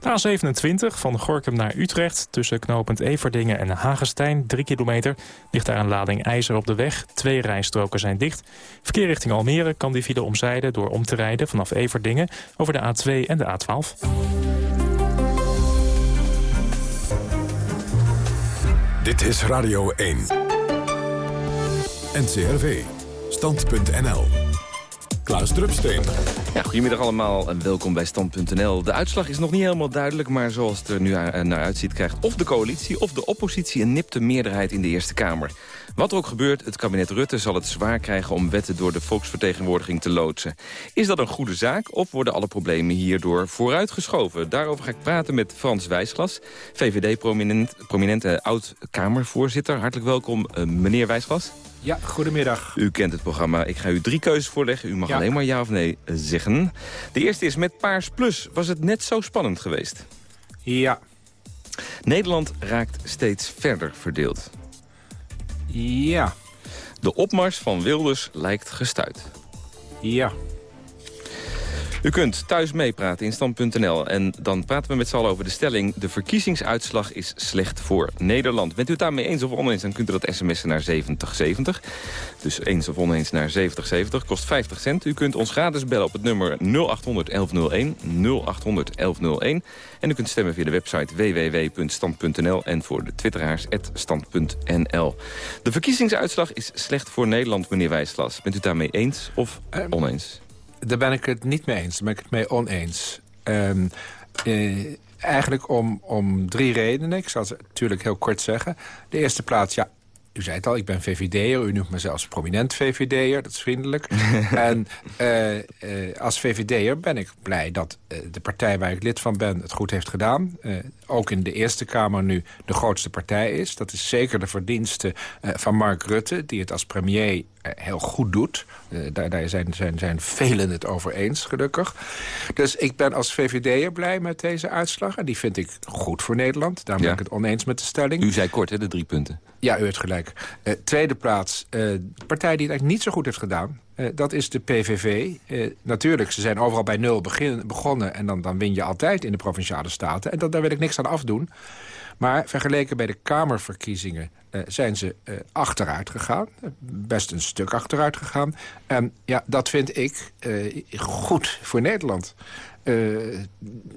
De A27 van Gorkum naar Utrecht tussen knooppunt Everdingen en Hagestein, 3 kilometer. Ligt daar een lading ijzer op de weg. Twee rijstroken zijn dicht. Verkeer richting Almere kan die file omzijden door om te rijden vanaf Everdingen over de A2 en de A12. Dit is Radio 1. NCRV. Stand.nl. Klaas Drupsteen. Ja, goedemiddag allemaal en welkom bij Stand.nl. De uitslag is nog niet helemaal duidelijk, maar zoals het er nu naar uitziet... krijgt of de coalitie of de oppositie een nipte meerderheid in de Eerste Kamer. Wat er ook gebeurt, het kabinet Rutte zal het zwaar krijgen... om wetten door de volksvertegenwoordiging te loodsen. Is dat een goede zaak of worden alle problemen hierdoor vooruitgeschoven? Daarover ga ik praten met Frans Wijsglas, VVD-prominent prominente oud-Kamervoorzitter. Hartelijk welkom, uh, meneer Wijsglas. Ja, goedemiddag. U kent het programma. Ik ga u drie keuzes voorleggen. U mag alleen maar ja of nee zeggen. De eerste is met Paars Plus. Was het net zo spannend geweest? Ja. Nederland raakt steeds verder verdeeld. Ja. De opmars van Wilders lijkt gestuit. Ja. U kunt thuis meepraten in stand.nl. En dan praten we met z'n allen over de stelling... de verkiezingsuitslag is slecht voor Nederland. Bent u het daarmee eens of oneens, dan kunt u dat sms'en naar 7070. Dus eens of oneens naar 7070. Kost 50 cent. U kunt ons gratis bellen op het nummer 0800 1101. 0800 1101. En u kunt stemmen via de website www.stand.nl. En voor de twitteraars, stand.nl. De verkiezingsuitslag is slecht voor Nederland, meneer Wijslas. Bent u het daarmee eens of um, oneens? Daar ben ik het niet mee eens. Daar ben ik het mee oneens. Um, eh, eigenlijk om, om drie redenen. Ik zal ze natuurlijk heel kort zeggen. De eerste plaats, ja, u zei het al, ik ben VVD'er. U noemt me zelfs prominent VVD'er, dat is vriendelijk. en uh, uh, als VVD'er ben ik blij dat uh, de partij waar ik lid van ben het goed heeft gedaan. ook in de Eerste Kamer nu de grootste partij is. Dat is zeker de verdienste van Mark Rutte, die het als premier heel goed doet. daar daar zijn, zijn, zijn velen het over eens, gelukkig. Dus ik ben als VVD'er blij met deze uitslag. En die vind ik goed voor Nederland. Daar ben ik het oneens met de stelling. U zei kort, hè, de drie punten. Ja, u heeft gelijk. Uh, tweede plaats, uh, de partij die het eigenlijk niet zo goed heeft gedaan... Uh, dat is de PVV. natuurlijk, ze zijn overal bij nul begin, begonnen... en dan, dan win je altijd in de Provinciale Staten. En dat, daar wil ik niks aan afdoen. Maar vergeleken bij de Kamerverkiezingen eh, zijn ze uh, achteruit gegaan. Best een stuk achteruit gegaan. En ja, dat vind ik goed voor Nederland.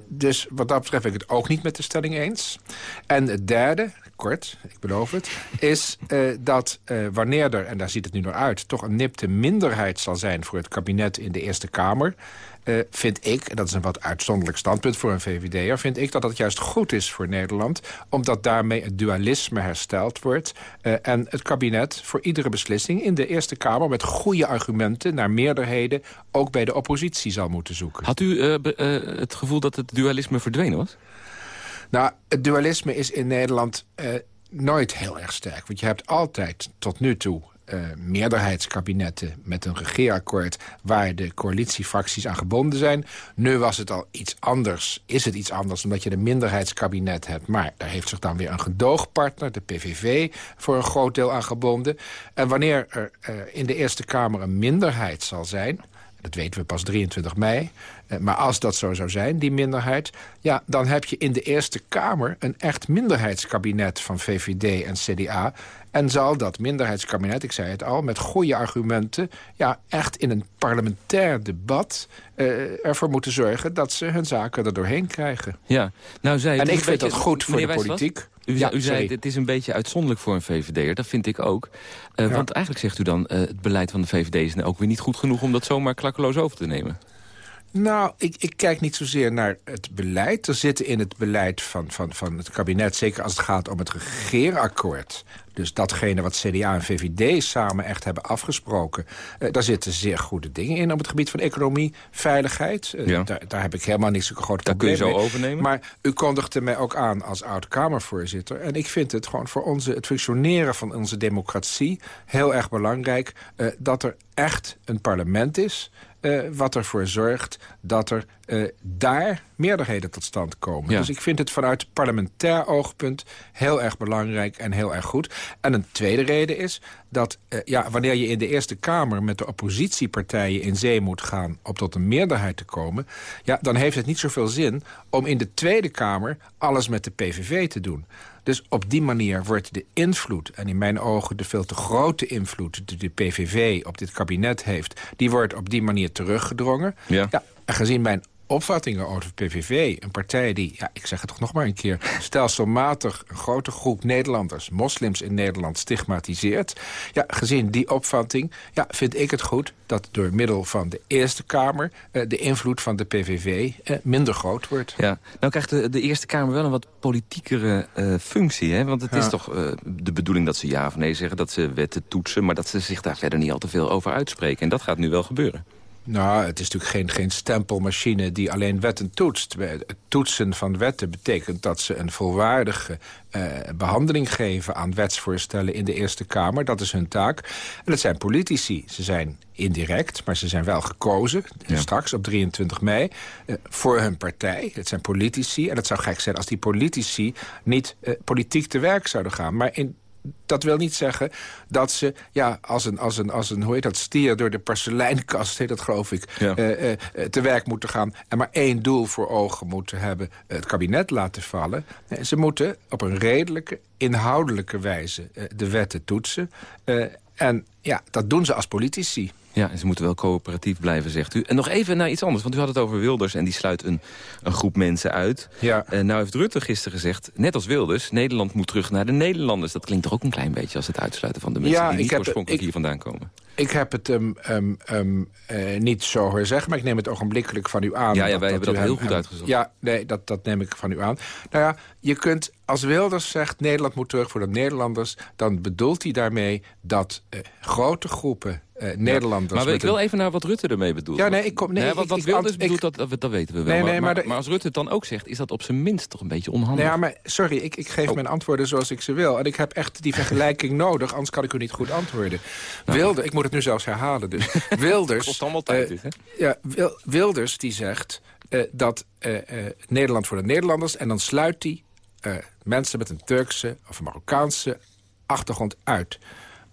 dus wat dat betreft ben ik het ook niet met de stelling eens. En het derde, kort, ik beloof het... is dat wanneer er, en daar ziet het nu naar uit... toch een nipte minderheid zal zijn voor het kabinet in de Eerste Kamer... Uh, vind ik, en dat is een wat uitzonderlijk standpunt voor een VVD'er... vind ik dat het juist goed is voor Nederland... omdat daarmee het dualisme hersteld wordt... En het kabinet voor iedere beslissing in de Eerste Kamer... met goede argumenten naar meerderheden ook bij de oppositie zal moeten zoeken. Had u het gevoel dat het dualisme verdwenen was? Nou, het dualisme is in Nederland nooit heel erg sterk. Want je hebt altijd tot nu toe uh, meerderheidskabinetten met een regeerakkoord... waar de coalitiefracties aan gebonden zijn. Nu was het al iets anders, is het iets anders... omdat je een minderheidskabinet hebt. Maar daar heeft zich dan weer een gedoogpartner, de PVV... voor een groot deel aan gebonden. En wanneer er uh, in de Eerste Kamer een minderheid zal zijn... dat weten we pas 23 mei... Uh, maar als dat zo zou zijn, die minderheid... ja, dan heb je in de Eerste Kamer een echt minderheidskabinet van VVD en CDA... En zal dat minderheidskabinet, ik zei het al, met goede argumenten... ja, echt in een parlementair debat uh, ervoor moeten zorgen... dat ze hun zaken er doorheen krijgen. Ja, nou zei en ik vind dat goed voor de politiek. U, ja, u zei, het is een beetje uitzonderlijk voor een VVD'er. Dat vind ik ook. Uh, ja. Want eigenlijk zegt u dan, uh, het beleid van de VVD is ook weer niet goed genoeg... om dat zomaar klakkeloos over te nemen. Nou, ik, ik, kijk niet zozeer naar het beleid. Er zitten in het beleid van, van, van het kabinet... zeker als het gaat om het regeerakkoord... dus datgene wat CDA en VVD samen echt hebben afgesproken... Uh, daar zitten zeer goede dingen in op het gebied van economie, veiligheid. Uh, ja. daar, daar, heb ik helemaal niet zo'n groot probleem mee. kun je zo overnemen. Maar u kondigde mij ook aan als oud-Kamervoorzitter. En ik vind het gewoon voor onze, het functioneren van onze democratie... heel erg belangrijk uh, dat er echt een parlement is... Uh, wat ervoor zorgt dat er uh, daar meerderheden tot stand komen. Ja. Dus ik vind het vanuit parlementair oogpunt heel erg belangrijk en heel erg goed. En een tweede reden is dat uh, ja, wanneer je in de Eerste Kamer met de oppositiepartijen in zee moet gaan om tot een meerderheid te komen, ja, dan heeft het niet zoveel zin om in de Tweede Kamer alles met de PVV te doen. Dus op die manier wordt de invloed, en in mijn ogen de veel te grote invloed... die de PVV op dit kabinet heeft, die wordt op die manier teruggedrongen. Ja. ja en gezien mijn opvattingen over PVV. Een partij die, ja, ik zeg het toch nog maar een keer... stelselmatig een grote groep Nederlanders, moslims in Nederland, stigmatiseert. Ja, gezien die opvatting ja, vind ik het goed dat door middel van de Eerste Kamer... Uh, de invloed van de PVV uh, minder groot wordt. Ja, nou krijgt de, de Eerste Kamer wel een wat politiekere uh, functie. Hè? Want het ja. is toch de bedoeling dat ze ja of nee zeggen... dat ze wetten toetsen, maar dat ze zich daar verder niet al te veel over uitspreken. En dat gaat nu wel gebeuren. Nou, het is natuurlijk geen, geen stempelmachine die alleen wetten toetst. Het toetsen van wetten betekent dat ze een volwaardige uh, behandeling geven... aan wetsvoorstellen in de Eerste Kamer. Dat is hun taak. En het zijn politici. Ze zijn indirect, maar ze zijn wel gekozen... Ja. straks op 23 mei, uh, voor hun partij. Het zijn politici. En het zou gek zijn als die politici niet uh, politiek te werk zouden gaan. Maar in dat wil niet zeggen dat ze ja, als, een, als, een, als een hoe heet dat, stier door de porseleinkast, heet dat geloof ik, ja. uh, uh, te werk moeten gaan en maar één doel voor ogen moeten hebben, het kabinet laten vallen. Nee, ze moeten op een redelijke, inhoudelijke wijze de wetten toetsen. en ja, dat doen ze als politici. Ja, en ze moeten wel coöperatief blijven, zegt u. En nog even naar iets anders, want u had het over Wilders... en die sluit een, een groep mensen uit. Ja. Uh, nou heeft Rutte gisteren gezegd, net als Wilders... Nederland moet terug naar de Nederlanders. Dat klinkt toch ook een klein beetje als het uitsluiten van de mensen... Ja, die niet oorspronkelijk hier vandaan komen. Ik heb het um, um, um, uh, niet zo zeggen, maar ik neem het ogenblikkelijk van u aan. Ja, ja dat, wij dat hebben dat hem, heel goed uitgezocht. Ja, nee, dat, dat neem ik van u aan. Nou ja, je kunt, als Wilders zegt Nederland moet terug voor de Nederlanders... dan bedoelt hij daarmee dat uh, grote groepen uh, Nederlanders... Ja, maar ik wil even naar wat Rutte ermee bedoelt. Ja, nee, ik kom... Nee, nee wat, wat Wilders bedoelt, dat, dat, dat weten we wel. Nee, maar, nee, maar, maar, als Rutte het dan ook zegt, is dat op zijn minst toch een beetje onhandig. Ja, maar sorry, ik, ik geef oh. mijn antwoorden zoals ik ze wil. En ik heb echt die vergelijking nodig, anders kan ik u niet goed antwoorden. Nou. Wilde, ik moet het nu zelfs herhalen dus. Wilders... kost allemaal tijd, uh, dit, hè? Ja, Wilders die zegt uh, dat Nederland voor de Nederlanders... en dan sluit hij mensen met een Turkse of een Marokkaanse achtergrond uit.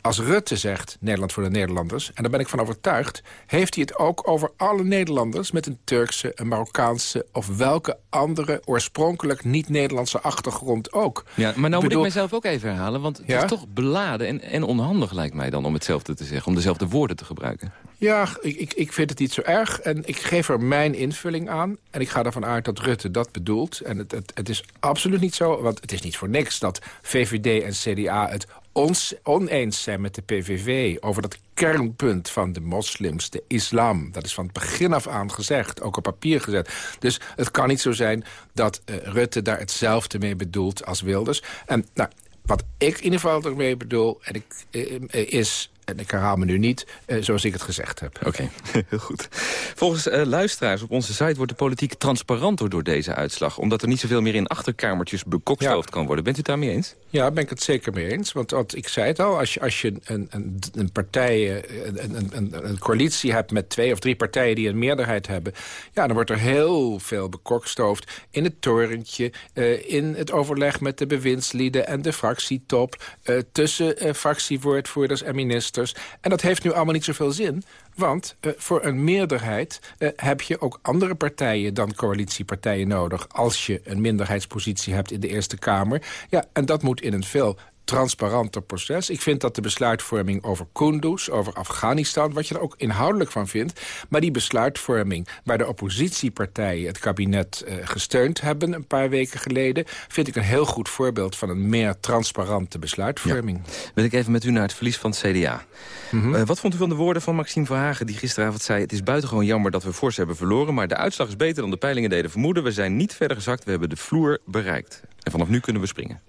Als Rutte zegt Nederland voor de Nederlanders... en daar ben ik van overtuigd... heeft hij het ook over alle Nederlanders... met een Turkse, een Marokkaanse... of welke andere oorspronkelijk niet-Nederlandse achtergrond ook. Ja, maar nou moet ik mezelf ook even herhalen... want het Ja? is toch beladen en, en onhandig lijkt mij dan om hetzelfde te zeggen... om dezelfde woorden te gebruiken. Ja, ik, ik, vind het niet zo erg. En ik geef er mijn invulling aan. En ik ga ervan uit dat Rutte dat bedoelt. En het, het, het is absoluut niet zo, want het is niet voor niks... dat VVD en CDA het ons oneens zijn met de PVV... over dat kernpunt van de moslims, de islam. Dat is van het begin af aan gezegd, ook op papier gezet. Dus het kan niet zo zijn dat eh, Rutte daar hetzelfde mee bedoelt als Wilders. En nou, wat ik in ieder geval ermee bedoel en ik, eh, eh, is... en ik herhaal me nu niet, eh, zoals ik het gezegd heb. Oké, heel goed. Volgens eh, luisteraars op onze site wordt de politiek transparanter door deze uitslag. Omdat er niet zoveel meer in achterkamertjes bekokstoofd kan worden. Bent u het daarmee eens? Ja, daar ben ik het zeker mee eens. Want, want ik zei het al, als je, als je een, een, een partij, een, een, een, een coalitie hebt met twee of drie partijen die een meerderheid hebben, ja, dan wordt er heel veel bekokstoofd in het torentje, eh, in het overleg met de bewindslieden en de fractietop, tussen fractiewoordvoerders en ministers. En dat heeft nu allemaal niet zoveel zin. Want eh, voor een meerderheid eh, heb je ook andere partijen dan coalitiepartijen nodig... als je een minderheidspositie hebt in de Eerste Kamer. Ja, en dat moet in een veel transparanter proces. Ik vind dat de besluitvorming over Kunduz, over Afghanistan... wat je er ook inhoudelijk van vindt... maar die besluitvorming waar de oppositiepartijen het kabinet eh, gesteund hebben... een paar weken geleden, vind ik een heel goed voorbeeld... van een meer transparante besluitvorming. Wil ik even met u naar het verlies van het CDA. Mhm. Eh, wat vond u van de woorden van Maxime Verhagen die gisteravond zei... het is buitengewoon jammer dat we fors hebben verloren... maar de uitslag is beter dan de peilingen deden vermoeden. We zijn niet verder gezakt, we hebben de vloer bereikt. En vanaf nu kunnen we springen.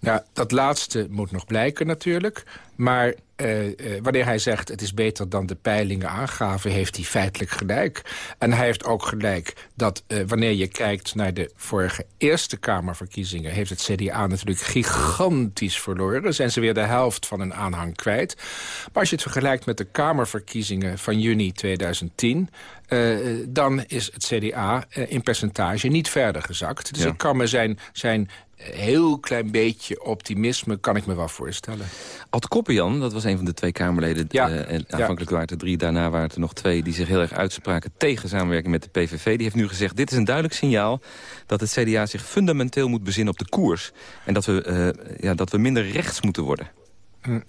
Nou, dat laatste moet nog blijken natuurlijk. Maar eh, eh, wanneer hij zegt het is beter dan de peilingen aangaven... heeft hij feitelijk gelijk. En hij heeft ook gelijk dat eh, wanneer je kijkt naar de vorige Eerste Kamerverkiezingen... heeft het CDA natuurlijk gigantisch verloren. Zijn ze weer de helft van hun aanhang kwijt. Maar als je het vergelijkt met de Kamerverkiezingen van juni 2010... eh, dan is het CDA in percentage niet verder gezakt. Dus Ja. ik kan me zijn, zijn heel klein beetje optimisme kan ik me wel voorstellen. Ad Koppenjan, dat was een van de twee Kamerleden. Ja. eh, en aanvankelijk waren het er drie, daarna waren er nog twee... die zich heel erg uitspraken tegen samenwerking met de PVV. Die heeft nu gezegd, dit is een duidelijk signaal... dat het CDA zich fundamenteel moet bezinnen op de koers. En dat we, eh, ja, dat we minder rechts moeten worden. Hm.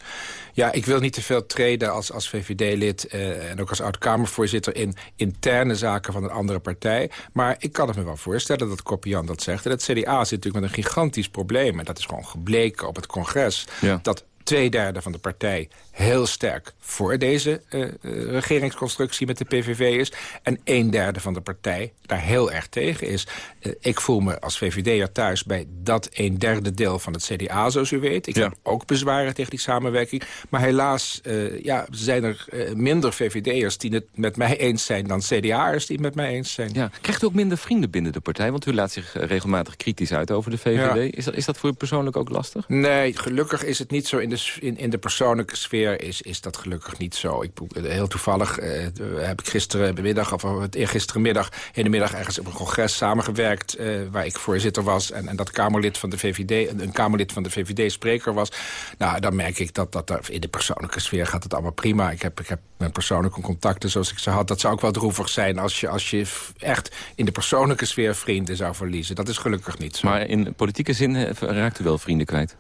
Ja, ik wil niet te veel treden als, als VVD-lid... eh, en ook als oud-Kamervoorzitter in interne zaken van een andere partij. Maar ik kan het me wel voorstellen dat Koppian dat zegt. En het CDA zit natuurlijk met een gigantisch probleem. En dat is gewoon gebleken op het congres. Ja. Dat twee derde van de partij heel sterk voor deze eh, eh, regeringsconstructie met de PVV is. En een derde van de partij daar heel erg tegen is. Eh, ik voel me als VVD'er thuis bij dat een derde deel van het CDA, zoals u weet. Ik heb ook bezwaren tegen die samenwerking. Maar helaas ja, zijn er minder VVD'ers die het met mij eens zijn... dan CDA'ers die het met mij eens zijn. Ja. Krijgt u ook minder vrienden binnen de partij? Want u laat zich regelmatig kritisch uit over de VVD. Ja. Is, dat, is dat voor u persoonlijk ook lastig? Nee, gelukkig is het niet zo. In de, s- in, in de persoonlijke sfeer is, is dat gelukkig niet zo. Ik, heel toevallig eh, heb ik gisterenmiddag, of het eergisterenmiddag... in de middag ergens op een congres samengewerkt... eh, waar ik voorzitter was en, en dat Kamerlid van de VVD... een, Kamerlid van de VVD spreker was. Nou, dan merk ik dat, dat in de persoonlijke sfeer gaat het allemaal prima. Ik heb, ik heb mijn persoonlijke contacten zoals ik ze had. Dat zou ook wel droevig zijn als je, als je echt in de persoonlijke sfeer vrienden zou verliezen. Dat is gelukkig niet zo. Maar in politieke zin eh, raakt u wel vrienden kwijt?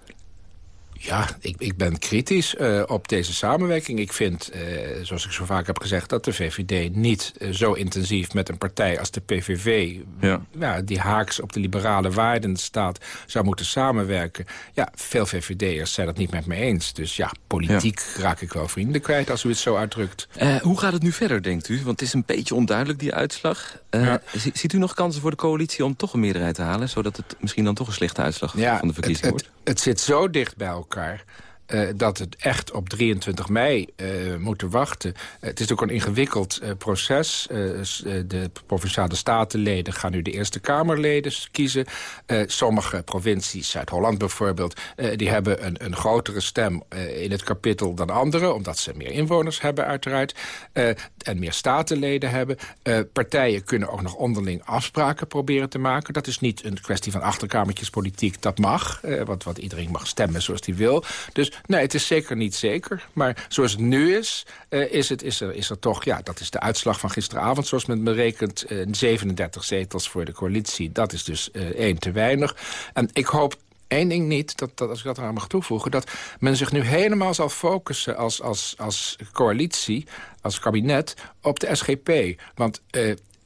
Ja, ik, ik ben kritisch eh, op deze samenwerking. Ik vind, eh, zoals ik zo vaak heb gezegd... dat de VVD niet eh, zo intensief met een partij als de PVV... Ja. die haaks op de liberale waarden staat, zou moeten samenwerken. Ja, veel VVD'ers zijn dat niet met me eens. Dus ja, politiek raak ik wel vrienden kwijt als u het zo uitdrukt. Hoe gaat het nu verder, denkt u? Want het is een beetje onduidelijk, die uitslag. Eh, zi- Ziet u nog kansen voor de coalitie om toch een meerderheid te halen... zodat het misschien dan toch een slechte uitslag van de het, verkiezingen het, wordt? het zit zo dicht bij elkaar... eh, dat het echt op 23 mei eh moeten wachten. het is ook een ingewikkeld eh, proces. Eh, eh, de Provinciale Statenleden gaan nu de Eerste Kamerleden kiezen. Eh, sommige provincies, Zuid-Holland bijvoorbeeld... eh, die hebben een, een grotere stem eh, in het kapittel dan andere... omdat ze meer inwoners hebben uiteraard. eh, en meer statenleden hebben. Eh, partijen kunnen ook nog onderling afspraken proberen te maken. Dat is niet een kwestie van achterkamertjespolitiek. Dat mag, eh, want, want iedereen mag stemmen zoals hij wil. Dus Nee, het is zeker niet zeker. Maar zoals het nu is, uh, is, het, is, er, is er toch... Ja, dat is de uitslag van gisteravond, zoals men berekent... Uh, 37 zetels voor de coalitie. Dat is dus uh, één te weinig. En ik hoop één ding niet, dat, dat, als ik dat eraan mag toevoegen... dat men zich nu helemaal zal focussen als, als, als coalitie, als kabinet... op de SGP. Want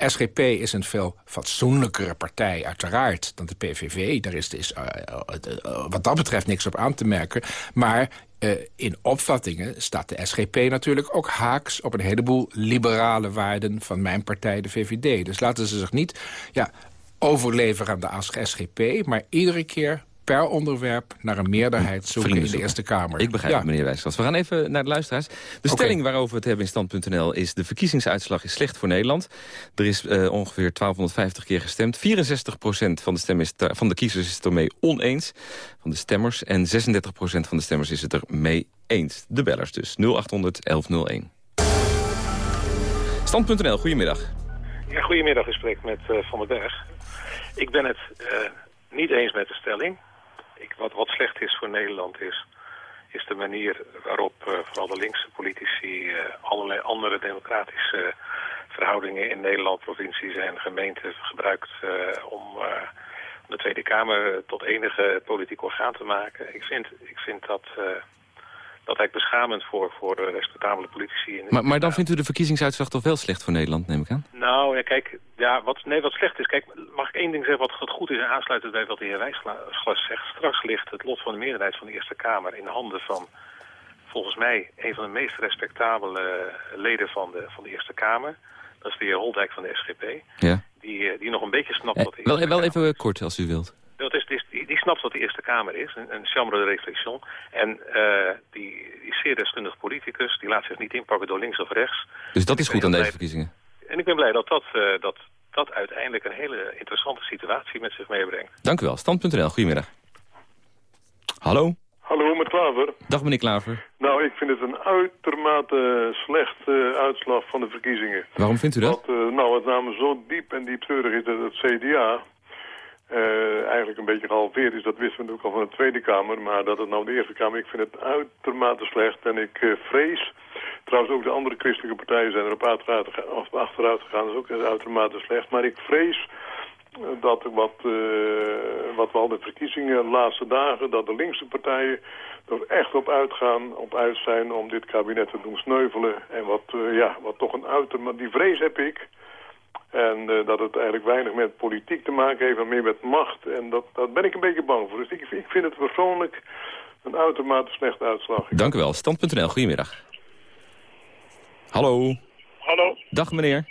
SGP is een veel fatsoenlijkere partij, uiteraard, dan de PVV. Daar is, is uh, uh, wat dat betreft niks op aan te merken. Maar in opvattingen staat de SGP natuurlijk ook haaks... op een heleboel liberale waarden van mijn partij, de VVD. Dus laten ze zich niet ja, overleveren aan de SGP... maar iedere keer per onderwerp naar een meerderheid zoeken in de Eerste Kamer. Ik begrijp het, meneer Wijsglas. We gaan even naar de luisteraars. De stelling waarover we het hebben in stand.nl is... de verkiezingsuitslag is slecht voor Nederland. Er is uh, ongeveer 1250 keer gestemd. 64% van de, stem is van de kiezers is het ermee oneens, van de stemmers. En 36% van de stemmers is het er mee eens. De bellers dus. 0800 1101. Stand.nl, goedemiddag. Ja, goedemiddag, ik spreek met uh, Van den Berg. Ik ben het uh, niet eens met de stelling ik, wat, wat slecht is voor Nederland is, is de manier waarop uh, vooral de linkse politici uh, allerlei andere democratische verhoudingen in Nederland, provincies en gemeenten gebruikt uh, om de Tweede Kamer tot enige politiek orgaan te maken. Ik vind, ik vind dat dat eigenlijk beschamend voor, voor de respectabele politici. In maar, maar dan vindt u de verkiezingsuitslag toch wel slecht voor Nederland, neem ik aan? Nou, ja, kijk, ja, wat, nee, wat slecht is... Kijk, mag ik één ding zeggen wat, goed is en aansluitend bij wat de heer Wijsglas zegt. Straks ligt het lot van de meerderheid van de Eerste Kamer in de handen van... volgens mij een van de meest respectabele leden van de, van de Eerste Kamer. Dat is de heer Holdijk van de SGP. Ja. Die, die nog een beetje snapt wat... Eh, wel, wel even kort, als u wilt. Dat is, snapt wat de Eerste Kamer is, een, een chambre de réflexion. En uh, die, die zeer deskundig politicus, die laat zich niet inpakken door links of rechts. Dus dat is goed aan deze verkiezingen? En ik ben blij dat dat, uh, dat dat uiteindelijk een hele interessante situatie met zich meebrengt. Dank u wel. Stand.nl, goedemiddag. Hallo? Hallo, met Klaver. Dag meneer Klaver. Nou, ik vind het een uitermate slecht uh, uitslag van de verkiezingen. Waarom vindt u dat? Uh, nou, het namelijk zo diep en diepzeurig is dat het CDA uh, eigenlijk een beetje gehalveerd is. Dat wisten we natuurlijk al van de Tweede Kamer. Maar dat het nou de Eerste Kamer, ik vind het uitermate slecht. En ik uh, vrees, trouwens ook de andere christelijke partijen zijn erop achteruit, achteruit gegaan. Dat is ook uitermate slecht. Maar ik vrees uh, dat wat, wat we al de verkiezingen de laatste dagen, dat de linkse partijen er echt op uitgaan, op uit zijn om dit kabinet te doen sneuvelen. En wat, ja, wat toch een uitermate, die vrees heb ik... En uh, dat het eigenlijk weinig met politiek te maken heeft, maar meer met macht. En dat, dat ben ik een beetje bang voor. Dus ik, ik vind het persoonlijk een uitermate slechte uitslag. Dank u wel. Stand.nl, goedemiddag. Hallo. Hallo. Dag meneer.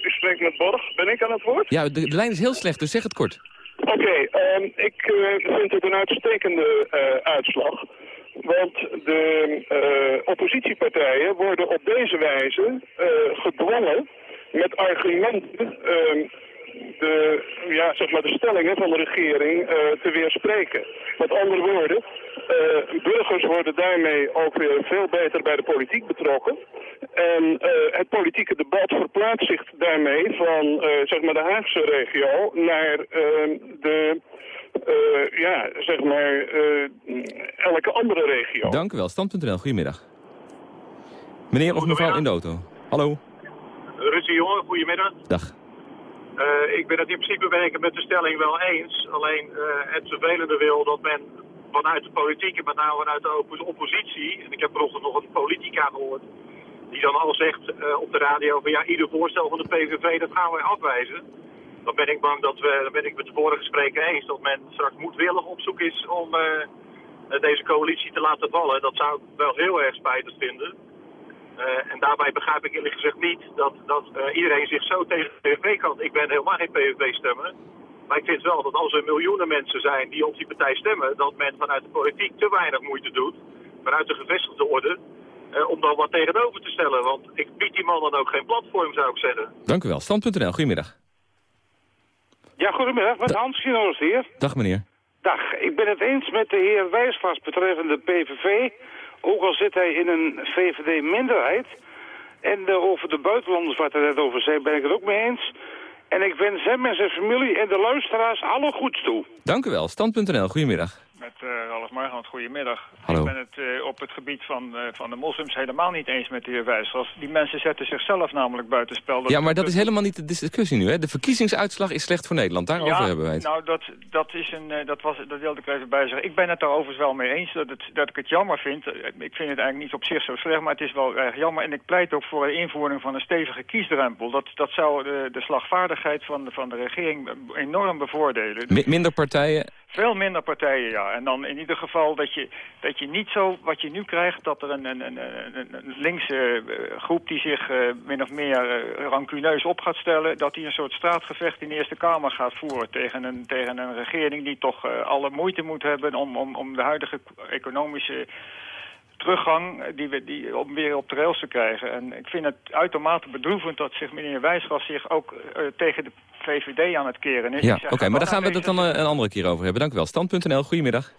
U spreekt met Borg. Ben ik aan het woord? Ja, de, de lijn is heel slecht, dus zeg het kort. Oké, okay, um, ik uh, vind het een uitstekende uh, uitslag. Want de oppositiepartijen worden op deze wijze gedwongen met argumenten uh, de, ja, zeg maar de stellingen van de regering uh, te weerspreken. Met andere woorden, uh, burgers worden daarmee ook weer veel beter bij de politiek betrokken. En uh, het politieke debat verplaatst zich daarmee van zeg maar de Haagse regio naar ehm, de... ja, zeg maar, elke andere regio. Dank u wel. Stand.nl, goedemiddag. Meneer of mevrouw in de auto. Hallo. Russie jongen, goedemiddag. Dag. Uh, ik ben het in principe ben ik het met de stelling wel eens. Alleen uh, het vervelende wil dat men vanuit de politiek en met name vanuit de oppositie... en ik heb vanochtend nog een politica gehoord... die dan al zegt uh, op de radio van ja, ieder voorstel van de PVV dat gaan wij afwijzen. Dan ben ik bang dat we, dan ben ik met de vorige spreker eens... dat men straks moedwillig op zoek is om deze coalitie te laten vallen. Dat zou ik wel heel erg spijtig vinden... Uh, en daarbij begrijp ik eerlijk gezegd niet dat, dat uh, iedereen zich zo tegen de PVV kan. Ik ben helemaal geen PVV-stemmer. Maar ik vind wel dat als er miljoenen mensen zijn die op die partij stemmen... dat men vanuit de politiek te weinig moeite doet, vanuit de gevestigde orde... Uh, om dan wat tegenover te stellen. Want ik bied die man dan ook geen platform, zou ik zeggen. Dank u wel. Stand.nl, goedemiddag. Ja, goedemiddag. Met Hans Ginoos hier. Dag meneer. Dag. Ik ben het eens met de heer Wijsvast betreffende PVV... Ook al zit hij in een VVD-minderheid. En uh, over de buitenlanders, wat hij net over zei, ben ik het ook mee eens. En ik wens hem en zijn familie en de luisteraars alle goeds toe. Dank u wel. Stand.nl, goedemiddag. Met uh, Ralf Margant. Goedemiddag. Hallo. Ik ben het uh, op het gebied van, uh, van de moslims helemaal niet eens met de heer Wijsglas. Die mensen zetten zichzelf namelijk buitenspel. Dat ja, maar dat is helemaal niet de discussie nu. Hè? De verkiezingsuitslag is slecht voor Nederland. Daarover ja, hebben wij het. Nou, dat, dat, is een, dat, was, dat wilde ik even bij zeggen. Ik ben het daar overigens wel mee eens dat, het, dat ik het jammer vind. Ik vind het eigenlijk niet op zich zo slecht, maar het is wel erg jammer. En ik pleit ook voor de invoering van een stevige kiesdrempel. Dat, dat zou de, de slagvaardigheid van de, van de regering enorm bevoordelen. Minder partijen veel minder partijen, ja. En dan in ieder geval dat je, dat je niet zo, wat je nu krijgt, dat er een, een, een, een linkse groep die zich uh, min of meer uh, rancuneus op gaat stellen, dat die een soort straatgevecht in de Eerste Kamer gaat voeren tegen een, tegen een regering die toch alle moeite moet hebben om, om, om de huidige economische teruggang die we, die, om weer op de rails te krijgen. En ik vind het uitermate bedroevend dat zich meneer Wijsgas zich ook uh, tegen de VVD aan het keren is. Ja, oké, okay, maar daar gaan we het dan een andere keer over hebben. Dank u wel. Stand.nl, goedemiddag.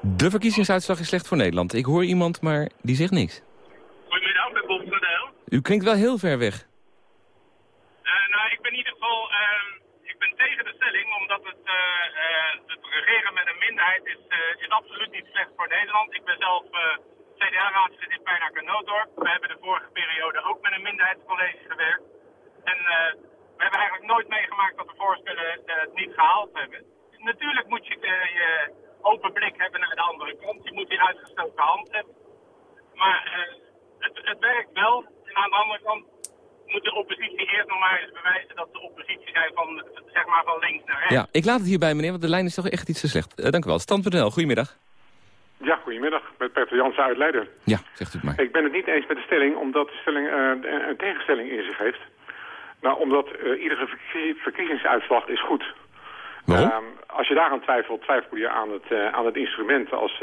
De verkiezingsuitslag is slecht voor Nederland. Ik hoor iemand, maar die zegt niks. Goedemiddag, met Bob Gradel. U klinkt wel heel ver weg. Uh, nou, ik ben in ieder geval uh, ik ben stelling, omdat het, uh, het regeren met een minderheid is, is absoluut niet slecht voor Nederland. Ik ben zelf CDA-raadslid in Pijnack en. We hebben de vorige periode ook met een minderheidscollege gewerkt. En we hebben eigenlijk nooit meegemaakt dat de voorstellen het niet gehaald hebben. Natuurlijk moet je je open blik hebben naar de andere kant. Je moet die uitgestoken hand hebben. Maar het, het, werkt wel. En aan de andere kant moet de oppositie eerst nog maar eens bewijzen dat de oppositie zijn van, zeg maar, van links naar rechts. Ja, ik laat het hierbij meneer, want de lijn is toch echt iets te slecht. dank u wel. Stand.nl, goedemiddag. Ja, goedemiddag. Met Peter Jansen uit Leiden. Ja, zegt u het maar. Ik ben het niet eens met de stelling, omdat de stelling een tegenstelling in zich heeft. Nou, omdat uh, iedere verkiezingsuitslag is goed. Waarom? Uh, als je daaraan twijfelt, twijfel je aan het, uh, aan het instrument als,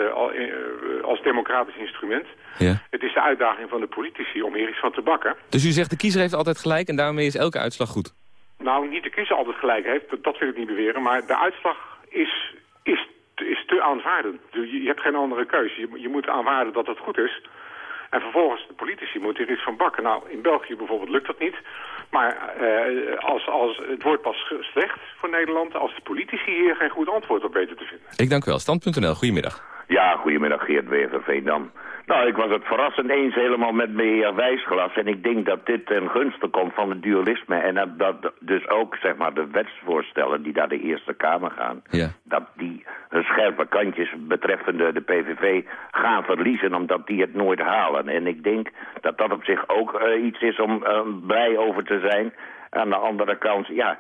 als democratisch instrument. Ja. Het is de uitdaging van de politici om hier iets van te bakken. Dus u zegt de kiezer heeft altijd gelijk en daarmee is elke uitslag goed? Nou, niet de kiezer altijd gelijk heeft, dat, wil ik niet beweren. Maar de uitslag is, is, is te aanvaarden. Je, je hebt geen andere keuze. Je, je moet aanvaarden dat het goed is. En vervolgens, de politici moeten er iets van bakken. Nou, in België bijvoorbeeld lukt dat niet. Maar uh, als, als, het wordt pas slecht voor Nederland... als de politici hier geen goed antwoord op weten te vinden. Ik dank u wel. Stand.nl, goedemiddag. Ja, goedemiddag Geert Wever, Veendam. Nou, ik was het verrassend eens helemaal met meneer Wijsglas. En ik denk dat dit ten gunste komt van het dualisme. En dat, dus ook, zeg maar, de wetsvoorstellen die naar de Eerste Kamer gaan... Ja. dat die hun scherpe kantjes betreffende de PVV gaan verliezen... omdat die het nooit halen. En ik denk dat dat op zich ook uh, iets is om uh, blij over te zijn. Aan de andere kant, ja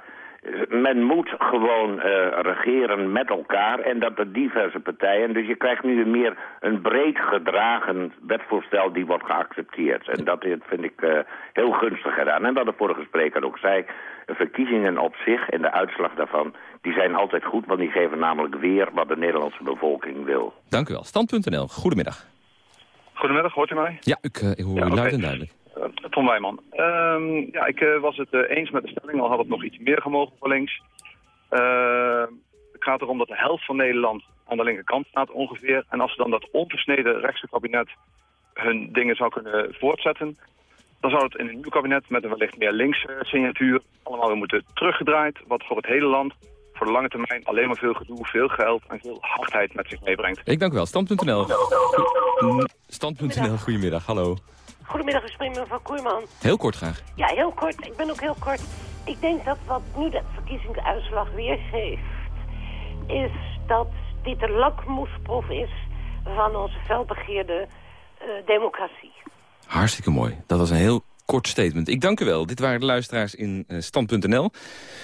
men moet gewoon uh, regeren met elkaar en dat de diverse partijen... dus je krijgt nu meer een breed gedragen wetvoorstel die wordt geaccepteerd. En dat vind ik uh, heel gunstig gedaan. En wat de vorige spreker ook zei, verkiezingen op zich en de uitslag daarvan... die zijn altijd goed, want die geven namelijk weer wat de Nederlandse bevolking wil. Dank u wel. Stand.nl, goedemiddag. Goedemiddag, hoort u mij? Ja, ik, uh, ik hoor ja, u okay. luid en duidelijk. Tom Wijman. Uh, ja, ik uh, was het uh, eens met de stelling, al had het nog iets meer gemogen voor links. het gaat erom dat de helft van Nederland aan de linkerkant staat ongeveer. En als ze dan dat onversneden rechtse kabinet hun dingen zou kunnen voortzetten... dan zou het in een nieuw kabinet met een wellicht meer linkse signatuur... allemaal weer moeten teruggedraaid, wat voor het hele land voor de lange termijn alleen maar veel gedoe, veel geld en veel hardheid met zich meebrengt. Ik dank u wel. Stand.nl. Stand.nl, goedemiddag. Hallo. Goedemiddag, ik spreek van Koerman. Heel kort graag. Ja, heel kort. Ik ben ook heel kort. Ik denk dat wat nu de verkiezingsuitslag weer geeft... is dat dit een lakmoesproef is van onze felbegeerde uh, democratie. Hartstikke mooi. Dat was een heel kort statement. Ik dank u wel. Dit waren de luisteraars in uh, stand.nl.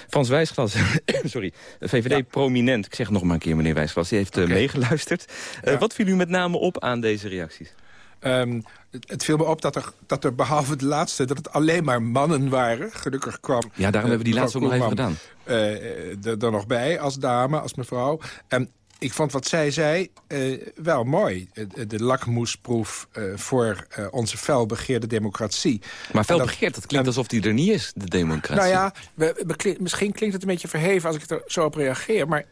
Frans Wijsglas, sorry, VVD-prominent. Ik zeg nog maar een keer, meneer Wijsglas. Die heeft uh, okay. meegeluisterd. Ja. Wat viel u met name op aan deze reacties? Um, het, viel me op dat er, dat er behalve de laatste... dat het alleen maar mannen waren. Gelukkig kwam... Ja, daarom uh, hebben we die laatste ook nog even gedaan. Uh, er nog bij, als dame, als mevrouw. En ik vond wat zij zei uh, wel mooi. De, de lakmoesproef uh, voor onze felbegeerde democratie. Maar felbegeerd, dat klinkt alsof die er niet is, de democratie. Nou ja, we, we, misschien klinkt het een beetje verheven als ik er zo op reageer. Maar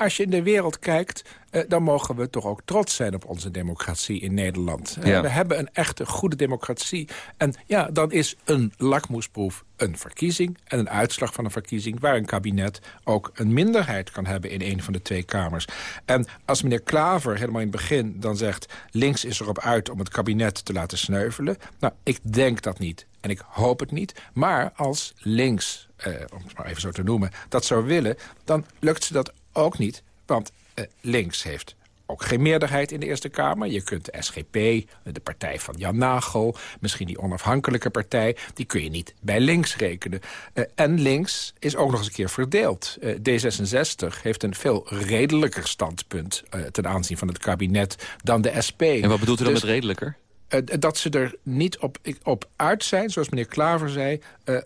als je in de wereld kijkt... Uh, dan mogen we toch ook trots zijn op onze democratie in Nederland. Uh, Ja. we hebben een echte goede democratie. En ja, dan is een lakmoesproef een verkiezing... en een uitslag van een verkiezing... waar een kabinet ook een minderheid kan hebben in een van de twee kamers. En als meneer Klaver helemaal in het begin dan zegt... links is erop uit om het kabinet te laten sneuvelen... nou, ik denk dat niet. En ik hoop het niet. Maar als links, eh, om het maar even zo te noemen, dat zou willen... dan lukt ze dat ook niet. Want eh, links heeft ook geen meerderheid in de Eerste Kamer. Je kunt de SGP, de partij van Jan Nagel... misschien die onafhankelijke partij... die kun je niet bij links rekenen. Eh, en links is ook nog eens een keer verdeeld. Eh, D66 heeft een veel redelijker standpunt... ten aanzien van het kabinet dan de SP. En wat bedoelt u dan Dus- met redelijker? dat ze er niet op, op uit zijn, zoals meneer Klaver zei...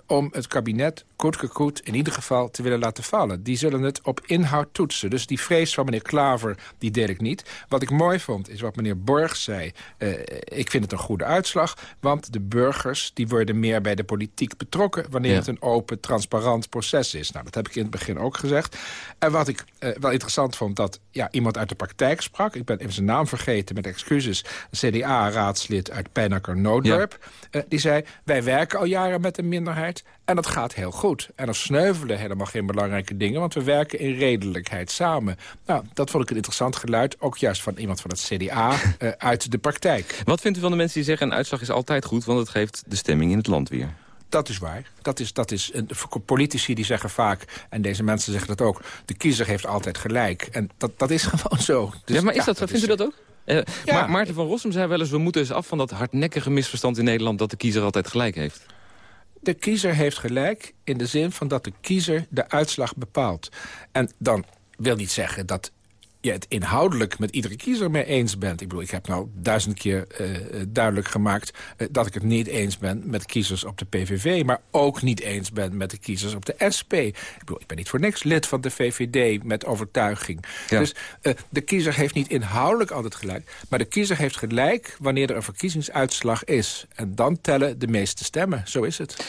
om het kabinet koetkekoet in ieder geval te willen laten vallen. Die zullen het op inhoud toetsen. Dus die vrees van meneer Klaver, die deel ik niet. Wat ik mooi vond, is wat meneer Borg zei. Eh, ik vind het een goede uitslag, want de burgers... die worden meer bij de politiek betrokken... wanneer Ja. het een open, transparant proces is. Nou, dat heb ik in het begin ook gezegd. En wat ik eh, wel interessant vond, dat ja, iemand uit de praktijk sprak... ik ben even zijn naam vergeten, met excuses... CDA-raadslid uit Pijnacker-Noodorp... eh, die zei, wij werken al jaren met een minderheid... en dat gaat heel goed. En er sneuvelen helemaal geen belangrijke dingen... want we werken in redelijkheid samen. Nou, dat vond ik een interessant geluid... ook juist van iemand van het CDA eh, uit de praktijk. Wat vindt u van de mensen die zeggen... een uitslag is altijd goed, want het geeft de stemming in het land weer? Dat is waar. Dat is, dat is politici die zeggen vaak, en deze mensen zeggen dat ook... de kiezer heeft altijd gelijk. En dat, dat is gewoon zo. Dus ja, maar is dat zo? Vindt u dat ook? Ja. Ma- Maarten van Rossum zei wel eens... we moeten eens af van dat hardnekkige misverstand in Nederland... dat de kiezer altijd gelijk heeft. De kiezer heeft gelijk in de zin van dat de kiezer de uitslag bepaalt. En dan wil niet zeggen dat je het inhoudelijk met iedere kiezer mee eens bent. Ik bedoel, ik heb nou duizend keer eh, duidelijk gemaakt... eh, dat ik het niet eens ben met kiezers op de PVV... maar ook niet eens ben met de kiezers op de SP. Ik bedoel, ik ben niet voor niks lid van de VVD met overtuiging. Ja. Dus eh, de kiezer heeft niet inhoudelijk altijd gelijk... maar de kiezer heeft gelijk wanneer er een verkiezingsuitslag is. En dan tellen de meeste stemmen. Zo is het.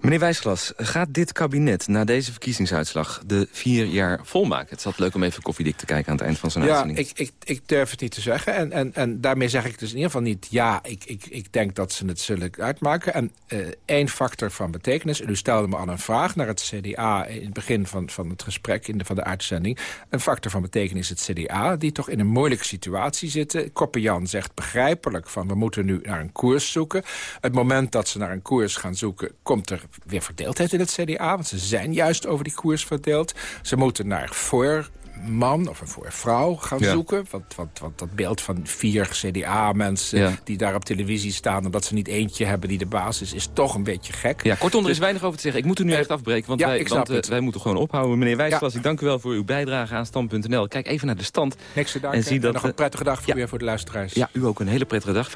Meneer Wijsglas, gaat dit kabinet na deze verkiezingsuitslag... de vier jaar volmaken? Het altijd leuk om even koffiedik te kijken aan het eind van Ja, uitzending. ik, ik, ik durf het niet te zeggen. En, en, en daarmee zeg ik dus in ieder geval niet... ja, ik, ik, ik denk dat ze het zullen uitmaken. En eh, één factor van betekenis... en u stelde me al een vraag naar het CDA... in het begin van, van het gesprek, in de, van de uitzending. Een factor van betekenis is het CDA... die toch in een moeilijke situatie zitten. Koppenjan zegt begrijpelijk van... we moeten nu naar een koers zoeken. Het moment dat ze naar een koers gaan zoeken... komt er weer verdeeldheid in het CDA. Want ze zijn juist over die koers verdeeld. Ze moeten naar voor man of een voor vrouw gaan Ja. zoeken. Want, want, want dat beeld van vier CDA-mensen Ja. die daar op televisie staan... omdat ze niet eentje hebben die de baas is, is toch een beetje gek. Ja, kortom, er is Dus- weinig over te zeggen. Ik moet u nu echt afbreken, want, ja, wij, want eh, wij moeten gewoon ophouden. Meneer Wijsglas, ik dank u wel voor uw bijdrage aan Stand.nl. Kijk even naar de stand. Niks te danken. En zie En dat, nog een eh, prettige dag voor u en voor de luisteraars. Ja, u ook een hele prettige dag. 35%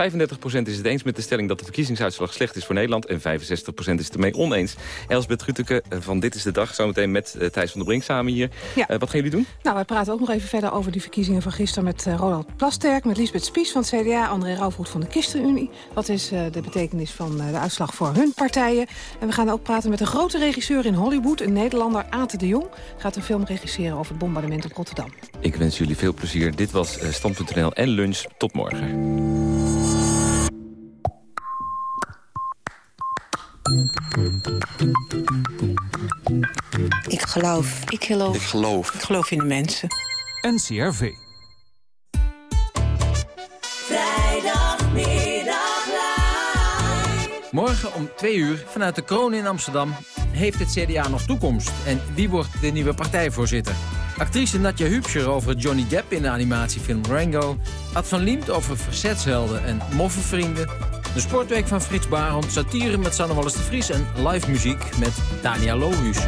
is het eens met de stelling dat de verkiezingsuitslag slecht is voor Nederland... en 65% is het ermee oneens. Elsbeth Grütke eh, van Dit is de Dag, zometeen met eh, Thijs van der Brink samen hier. Ja. Eh, wat gaan jullie doen? Nou, wij praten ook nog even verder over die verkiezingen van gisteren... met eh, Ronald Plasterk, met Lisbeth Spies van het CDA... André Rauwvoet van de ChristenUnie. Wat is eh, de betekenis van eh, de uitslag voor hun partijen? En we gaan ook praten met een grote regisseur in Hollywood... een Nederlander, Ate de Jong. Gaat een film regisseren over het bombardement op Rotterdam. Ik wens jullie veel plezier. Dit was Stand.nl en lunch. Tot morgen. Ik geloof. Ik geloof. Ik geloof. Ik geloof in de mensen. NCRV. Vrijdagmiddag live. Morgen om twee uur vanuit de kroon in Amsterdam... heeft het CDA nog toekomst? En wie wordt de nieuwe partijvoorzitter? Actrice Natja Hübscher over Johnny Depp in de animatiefilm Rango... Ad van Liemt over verzetshelden en moffenvrienden... de sportweek van Frits Barend, satire met Sanne Wallis de Vries... en live muziek met Daniel Lohuus.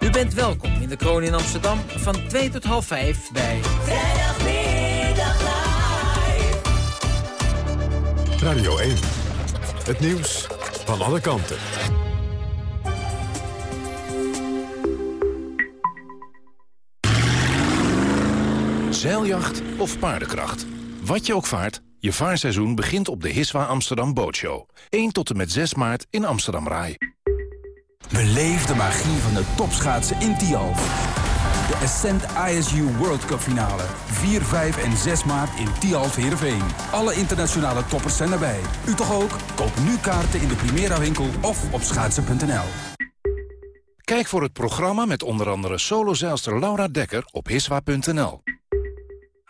U bent welkom in de kroon in Amsterdam van 2 tot half 5 bij... Vrijdagmiddag live. Radio 1. Het nieuws van alle kanten. Zeiljacht of paardenkracht. Wat je ook vaart, je vaarseizoen begint op de Hiswa Amsterdam Bootshow. 1 tot en met 6 maart in Amsterdam Rai. Beleef de magie van de topschaatsen in Tialf. De Ascent ISU World Cup finale. 4, 5 en 6 maart in Tialf Heerenveen. Alle internationale toppers zijn erbij. U toch ook? Koop nu kaarten in de Primera winkel of op schaatsen.nl. Kijk voor het programma met onder andere solozeilster Laura Dekker op hiswa.nl.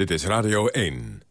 Dit is Radio 1.